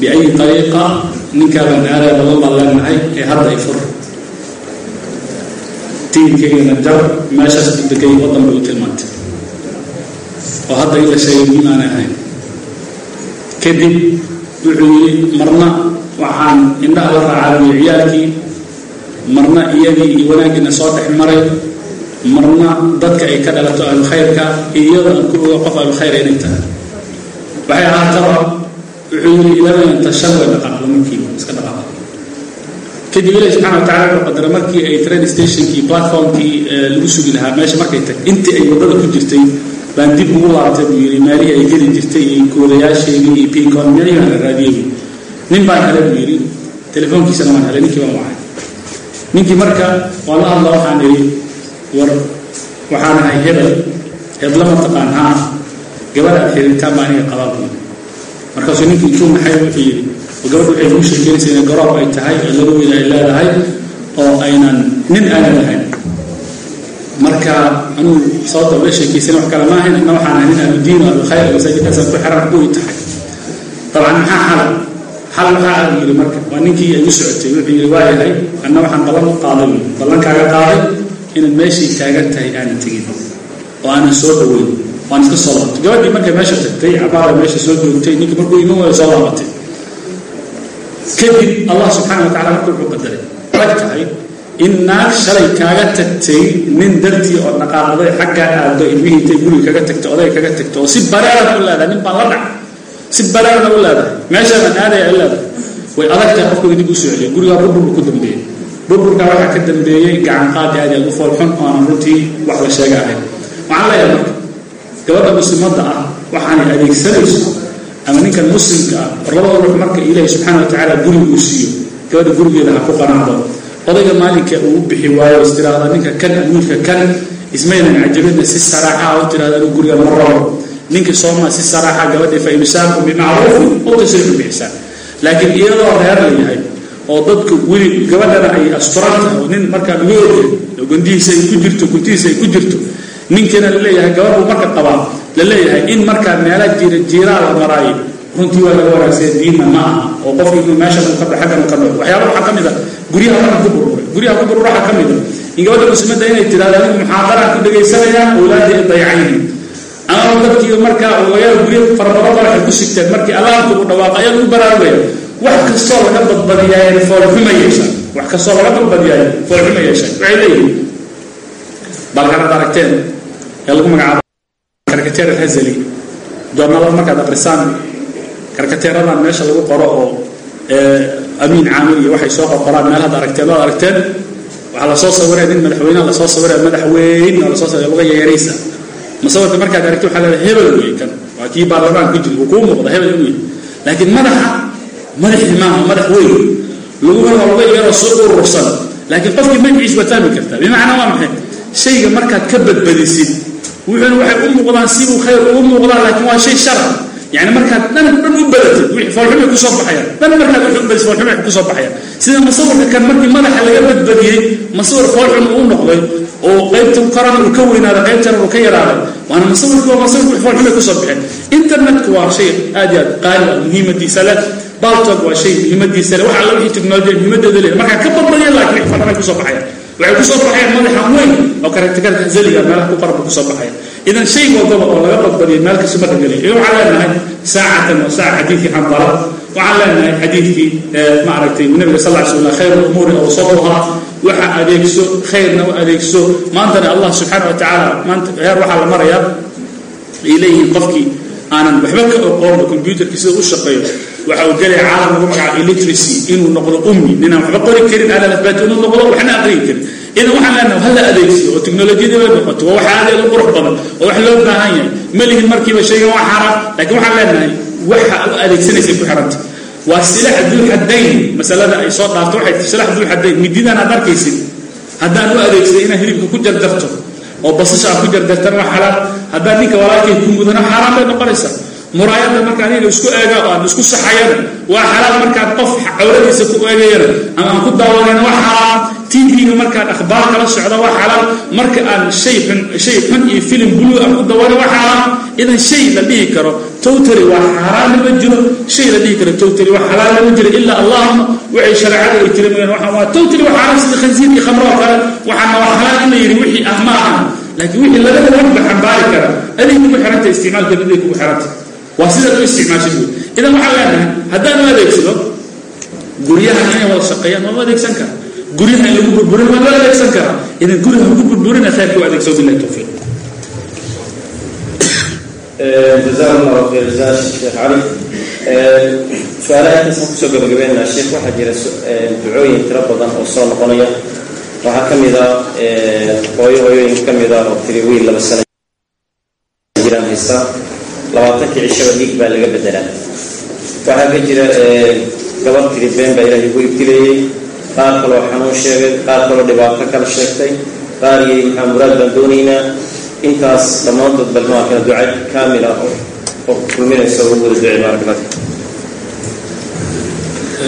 biayi ariiqa ninkaabaan aaraya badan baan leenahay ee hadda ay fur tiinkaygana jar meeshaas ku degay waddan bay u tilmaantay oo hadda in la sheegay muhiim aanay ahayn kadib wuxuu yidhi marna waxaan indhaha la raacaabiyo ciyaalkii marna iyadii iyo wanaaggiina soo dhex maray marna dadka ay ka dhalato ahlukhayrka iyada aan ku oga qof ahlulkhayra inay tahay waxay ahaataba wuxuu yidhi ilaa inta shan way dhaqaaqda markiiba iska dhaqaaqa kadib ilahi subxana wa tacala wuxuu qadaray markii ay train stationkii platformkii lagu sugi lahaa meesha markay tag intii ay waddada ku jirtay baan dib ugu laabtay buu yidhi meelihii ay geli jirtay iyo kuulayaasheedii iyo meelihii baan la raadiyey nin baan helay buu yidhi telefoonkiisana waan helay ninkii baan wacay ninkii marka waan la hadla waxaan idhi war waxaan ahay hebel hebla mataqaan haa gabadh aad xiriirtaan baa aniga qabaa buu yidhi markaasuu ninkii intuu maxay wuxuu yidhi gabadhu waxay kuu sheekeynaysa inay garoob ay tahay laba wiil ay leedahay oo aynan nin aanan lahayn marka anuu sababta ula sheekaysan wax kale maahayn inna waxaan ahay nin ahludiin oo ahlukhayr masaajidkaasaan ku xiran kuwii tahay. Dabcan maxaa xala xal maxaa aad yidhi marka waa ninkii ay u socotay wuxuu yidhi waa yahay anna waxaan ballan qaaday ballankaaga qaaday inaad meeshay taagan tahay aanan tegin oo aanan soo dhaweyn waan iska soo laabatay gabadhii markay meesha tagtay cabaara meesha soo joogtay ninkii markuu iman wayo soo laabatay kadib allah subxaana wa tacala marka wuxuu qadaray adag tahay in naag shalay kaaga tagtay nin dartii oo dhaqaaqday xaggaa aado ilmihii guriga kaga tagto oday kaga tagto oo si bareerana u leedahay nin baan la dhac si bareerana u leedahay meeshaadan aadaya u leedahay. Way adag tahay qofka dib u soo celiyo gurigaa burbur ku dambeeyey burburkaa waxaa ka dambeeyey gacan qaadi aad aad u foolxun oo aanan runtii wax la waxaan leeyahay marka gabadha muslimadda ah waxaanay adeegsanayso ama ninkan muslimka ah labada ruux marka ilaahi subxaana wa tacaala guriga uu siiyo. Gabadha gurigeeda ha ku qanacdo odayga maalinka uu bixi waayo is tiraahda ninka kan wiilka kan ismaynan cajabina si saraaxa u tirahda inuu guriga ma rabo. Ninka sooma si saraaxa gabadha fa imsaakum bimacruufin oo biixsaan laakiin iyadoo reer la yahay oo dadku weli gabadhana ay asturan tahay oo nin markaa laga ogyahay oo ay ku jirto guntihiisa ay ku jirto ninkana la leeyahay gabadhuu marka qabaa la leeyahay in markaa meela jiira jiiraa la maraayo runtii waa laga wanaagsan diinna ma aha oo qofki inuu meeshan uu ka baxo xaggan uu ka baxo waxyaaba waxaa ka mid a guryaha marka ku burburay. Guryaha ku burbur waxaa ka mid a. In gabadha muslimadda inay tirahdo anigu muxaadaraan ku dhegaysanayaa awlaadii ay dayacaynin ama dadkii markaa ogayaal gurya farabadan waxay ku sigteen markii alaamka uu dhawaaqo ayaa lagu baraarugaya wax kastoo laga badbadiyaaye foolxuma yeeshaan wax kastoo laga badbadiyaaye foolxuma yeeshaan waxay leeyihiin balkanad aragteen ee lagu magacaabo karkateer alhazali joornalada markaad aqrisaan karkateeradan meesha lagu qoro oo amiin caamil iyo waxay soo qorqoraan meel hadda aragteen waad aragteen waxaa la soo sawiraya nin madaxweyneha la soo sawiraya madaxweyn oo la soo sawiraya luga yeeraysa. Masawirka markaad aragti waxaa leedahay hebel wey kan. Waa kii baarlamaan ku jira uu kuu muuqda hebel inuu yahay laakiin madaxa madaxii maaha madax weyn laguma luga yaroo soo urursan laakiin qofkii magaciis waa fahmi kartaa. Bimacnaa waa maxay shayga markaad ka badbadisid wuxuuna waxay u muuqdaan sibuu khayr ugu muuqdaan laakiin waa shay shara yani markaad dhan dhan u badatid foolxumay ku soo baxayaan dhan markaad wixii u badis foolxumay ku soo baxayaan sida masawirka kan markii madaxa laga badbadiyey masawir foolxum uu noqday oo qaybta korana uu ka weynaaday qaybtana uu ka yaraaday waana masawirka waa masawirka foolxumay ku soo baxeen internetku waa shay aad iyo aad qaali ah muhiimadiisa leh baltog waa shay muhiimadiisa leh waxa alla wixii teknolojiya muhiimadeeda leh. Markaa ka badbadiya laakiin foolxumay ku soo baxayaan waxay ku soo baxayaan madaxa weyn oo karaktekarka zaliga meelaha ku qarba ku soo baxaya idan shay walbaba oo laga badbadiyo meel kasta marka geliya iyo waxaan leenahay saacatan wa saaca xadiidkii xambara waxaan leenahay xadiidkii maaragtay nabiga sal lla slam khayr umuuri awsatuha waxa adeegso khayrna u adeegso. Maantana allah subxaana wa maanta heer waxaa la marayaa ay qofkii aanan waxba ka oqoonba combyuterkii sida u shaqeeyo waxa uu gelaya caalam lagu magacaabo illiteracy inuu noqdo ummi. Ninaan waxba qori karin alalafaat inuu noqdo waxna aqriyi karin. Idan waxaan leenahay hala adeegsiyo oo teknolojiyada bay noqoto waa waxa aad u qurux badan oo wax loo baahan yahay. Ma lihin markiiba shaygan waa xaaraan laakiin waxaan leenahay waxa u adeegsanaysay ku xiranta waa silax dulxadayn masalada ay soo dhaafto waxay silax dulxadayn mididan aad arkaysid haddaan u adeegsaday inaad hilibka ku jarjarto oo basasha aad ku jarjartana waa xalaal haddaan ninka walaalkay ku mudana xaaraan bay noqonaysaa muraayadda markaan ina isku eega oo aan isku saxayana waa xalaal markaan qof cawradiisa ku eegayana ama aan ku daawanayna waa xalaal. Tv-ga markaan akhbaar kala socda waa xalaal. Marka aan shay xun iyo filim blue aan ku dawana waa xalaal. Idan shay la dhihi karo towtary waa xaaraanna ma jiro. Shay la dhihi karo towtary waa xalaalna ma jiro. Ilaa allahuma waxay shareecada ay tiri mayaan waxaan waa towtary waa xaaraan sida khansiir iyo khamro oo kale. Waxaana waa xalaal in la yidhi wixii ah ma aha laakiin wixii labada wanba xambaari kara. Adig kugu xiranta isticmaalkeeda aday kugu xiranta waa sidaad u isticmaashid wey idan waxaan leenahay u adeegsado guryaha inay wada shaqeeyaan waa u adeegsan kara guryaha lagu burburin waa loo adeegsan karaa? Idan guryaha lagu burburina khayrka u adeegso billahi tawfiiq. Jazakum allahu khayr jazaa sheekh cali su'aalaha intaasaan ku soo gabagabeynaa sheekh waxaa jira ducooyin tiro badan oo soo noqonaya waxaa ka mid a hooyo hooyooyin ka mid a oo tiri wiil laba sano jiraan haysta labaatankii cishaba dhiig baa laga bedelaa. Waxaa ka jira gabar tiribeen baa ilaahay ugu ibtilayey qaar kaloo xanuun sheegay qaar kaloo dhibaato kala sheegtay. Qaar yay maxaa muraad baan doonaynaa intaas dhammaantood balmaakana duca kaamil ah oo kulminaysa u wada duci baaragnada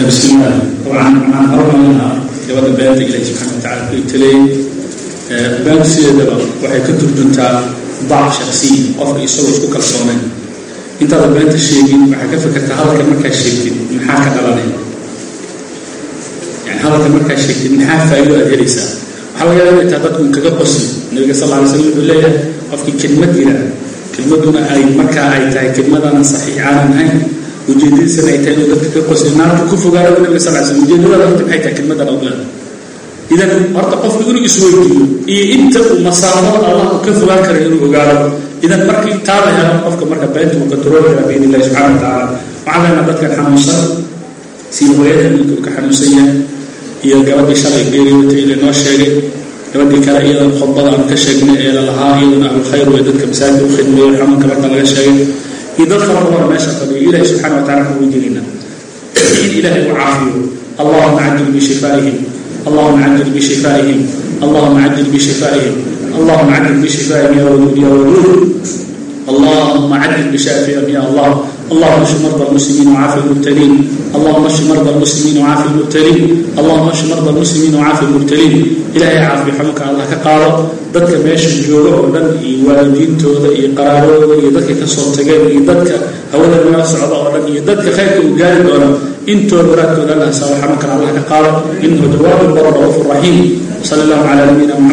bismi illah dabcan waxaan hormarinaa gabadha beenta ilahi subxana watacala ku ibtilayey beenta sideedaba waxay ka turjuntaa dacf shaksiya qofka isagoo isku kalsoonayn intaada beenta sheegin waxaa ka fekertaa hadalka markaa sheegtid maxaa ka dhalanaya yani hadalka markaa sheegtid maxaa faa'iido aad helaysaa? Waxaa laga yaaba intaa dadku kaga qosli nabiga sal alay slam wuxuu leeyahay qofkii kelmad yidhaah kelmaduna ay markaa ay tahay kelmadaanan saxiix ahayn. Ujeedadiisana ay tahay inuu dadka ka qosli naarta ku fogaado bu nabiga sal ly slam ujeedadada horta maxay tahay kelmadan oglaada idan horta qofku inuu isweydiiyo iyo inta uu masaafada allah uu ka fogaan kara inuu ogaado idan markii taa la helo qofka marka beenta uu kantarool karaa subxana wa tacaala waxaan dadkan xanuunsan siimooyada ninka uu ka xanuunsan yahay iyo gabadhii shalay geeriyotay laynoo sheegay gabadhii kale iyadan khudbada aanu ka sheegnay ee lalahaa iyadana ahlulkhayr wey dadka masaajidka u khidmeeyo xanuunka marka laga sheegay iyo dadka marka hore meesha fadhiyo ilahi subxana wa tacala waxaan weydiinayna in ilaahay uu caafiyo allahuma cajil bishifaaihim allahuma cajil bishifaaihim allahuma cajil bishifaaihim اللهم عجل بشفائهم يا ودود يا ودود اللهم عجل بشافئهم يا الله اللهم اشف مرضى المسلمين وعافي المبتلين اللهم اشف مرضى المسلمين وعافي المبتلين اللهم اشف مرضى المسلمين وعافي المبتلين ilaahay caafiyo xanuunka allah ka qaado dadka meesha jooga oo dhan iyo waalidiintooda iyo qaraabadooda iyo dadka kasoo tageen iyo dadka hawada nala socda oo dhan iyo dadka khayrka uu gaari doono intooda waraadkooda allah saabo xanuunkan allah ka qaado inahu jawaabun bara rauuf raxiim sala allahu calaa nabiyina muxamed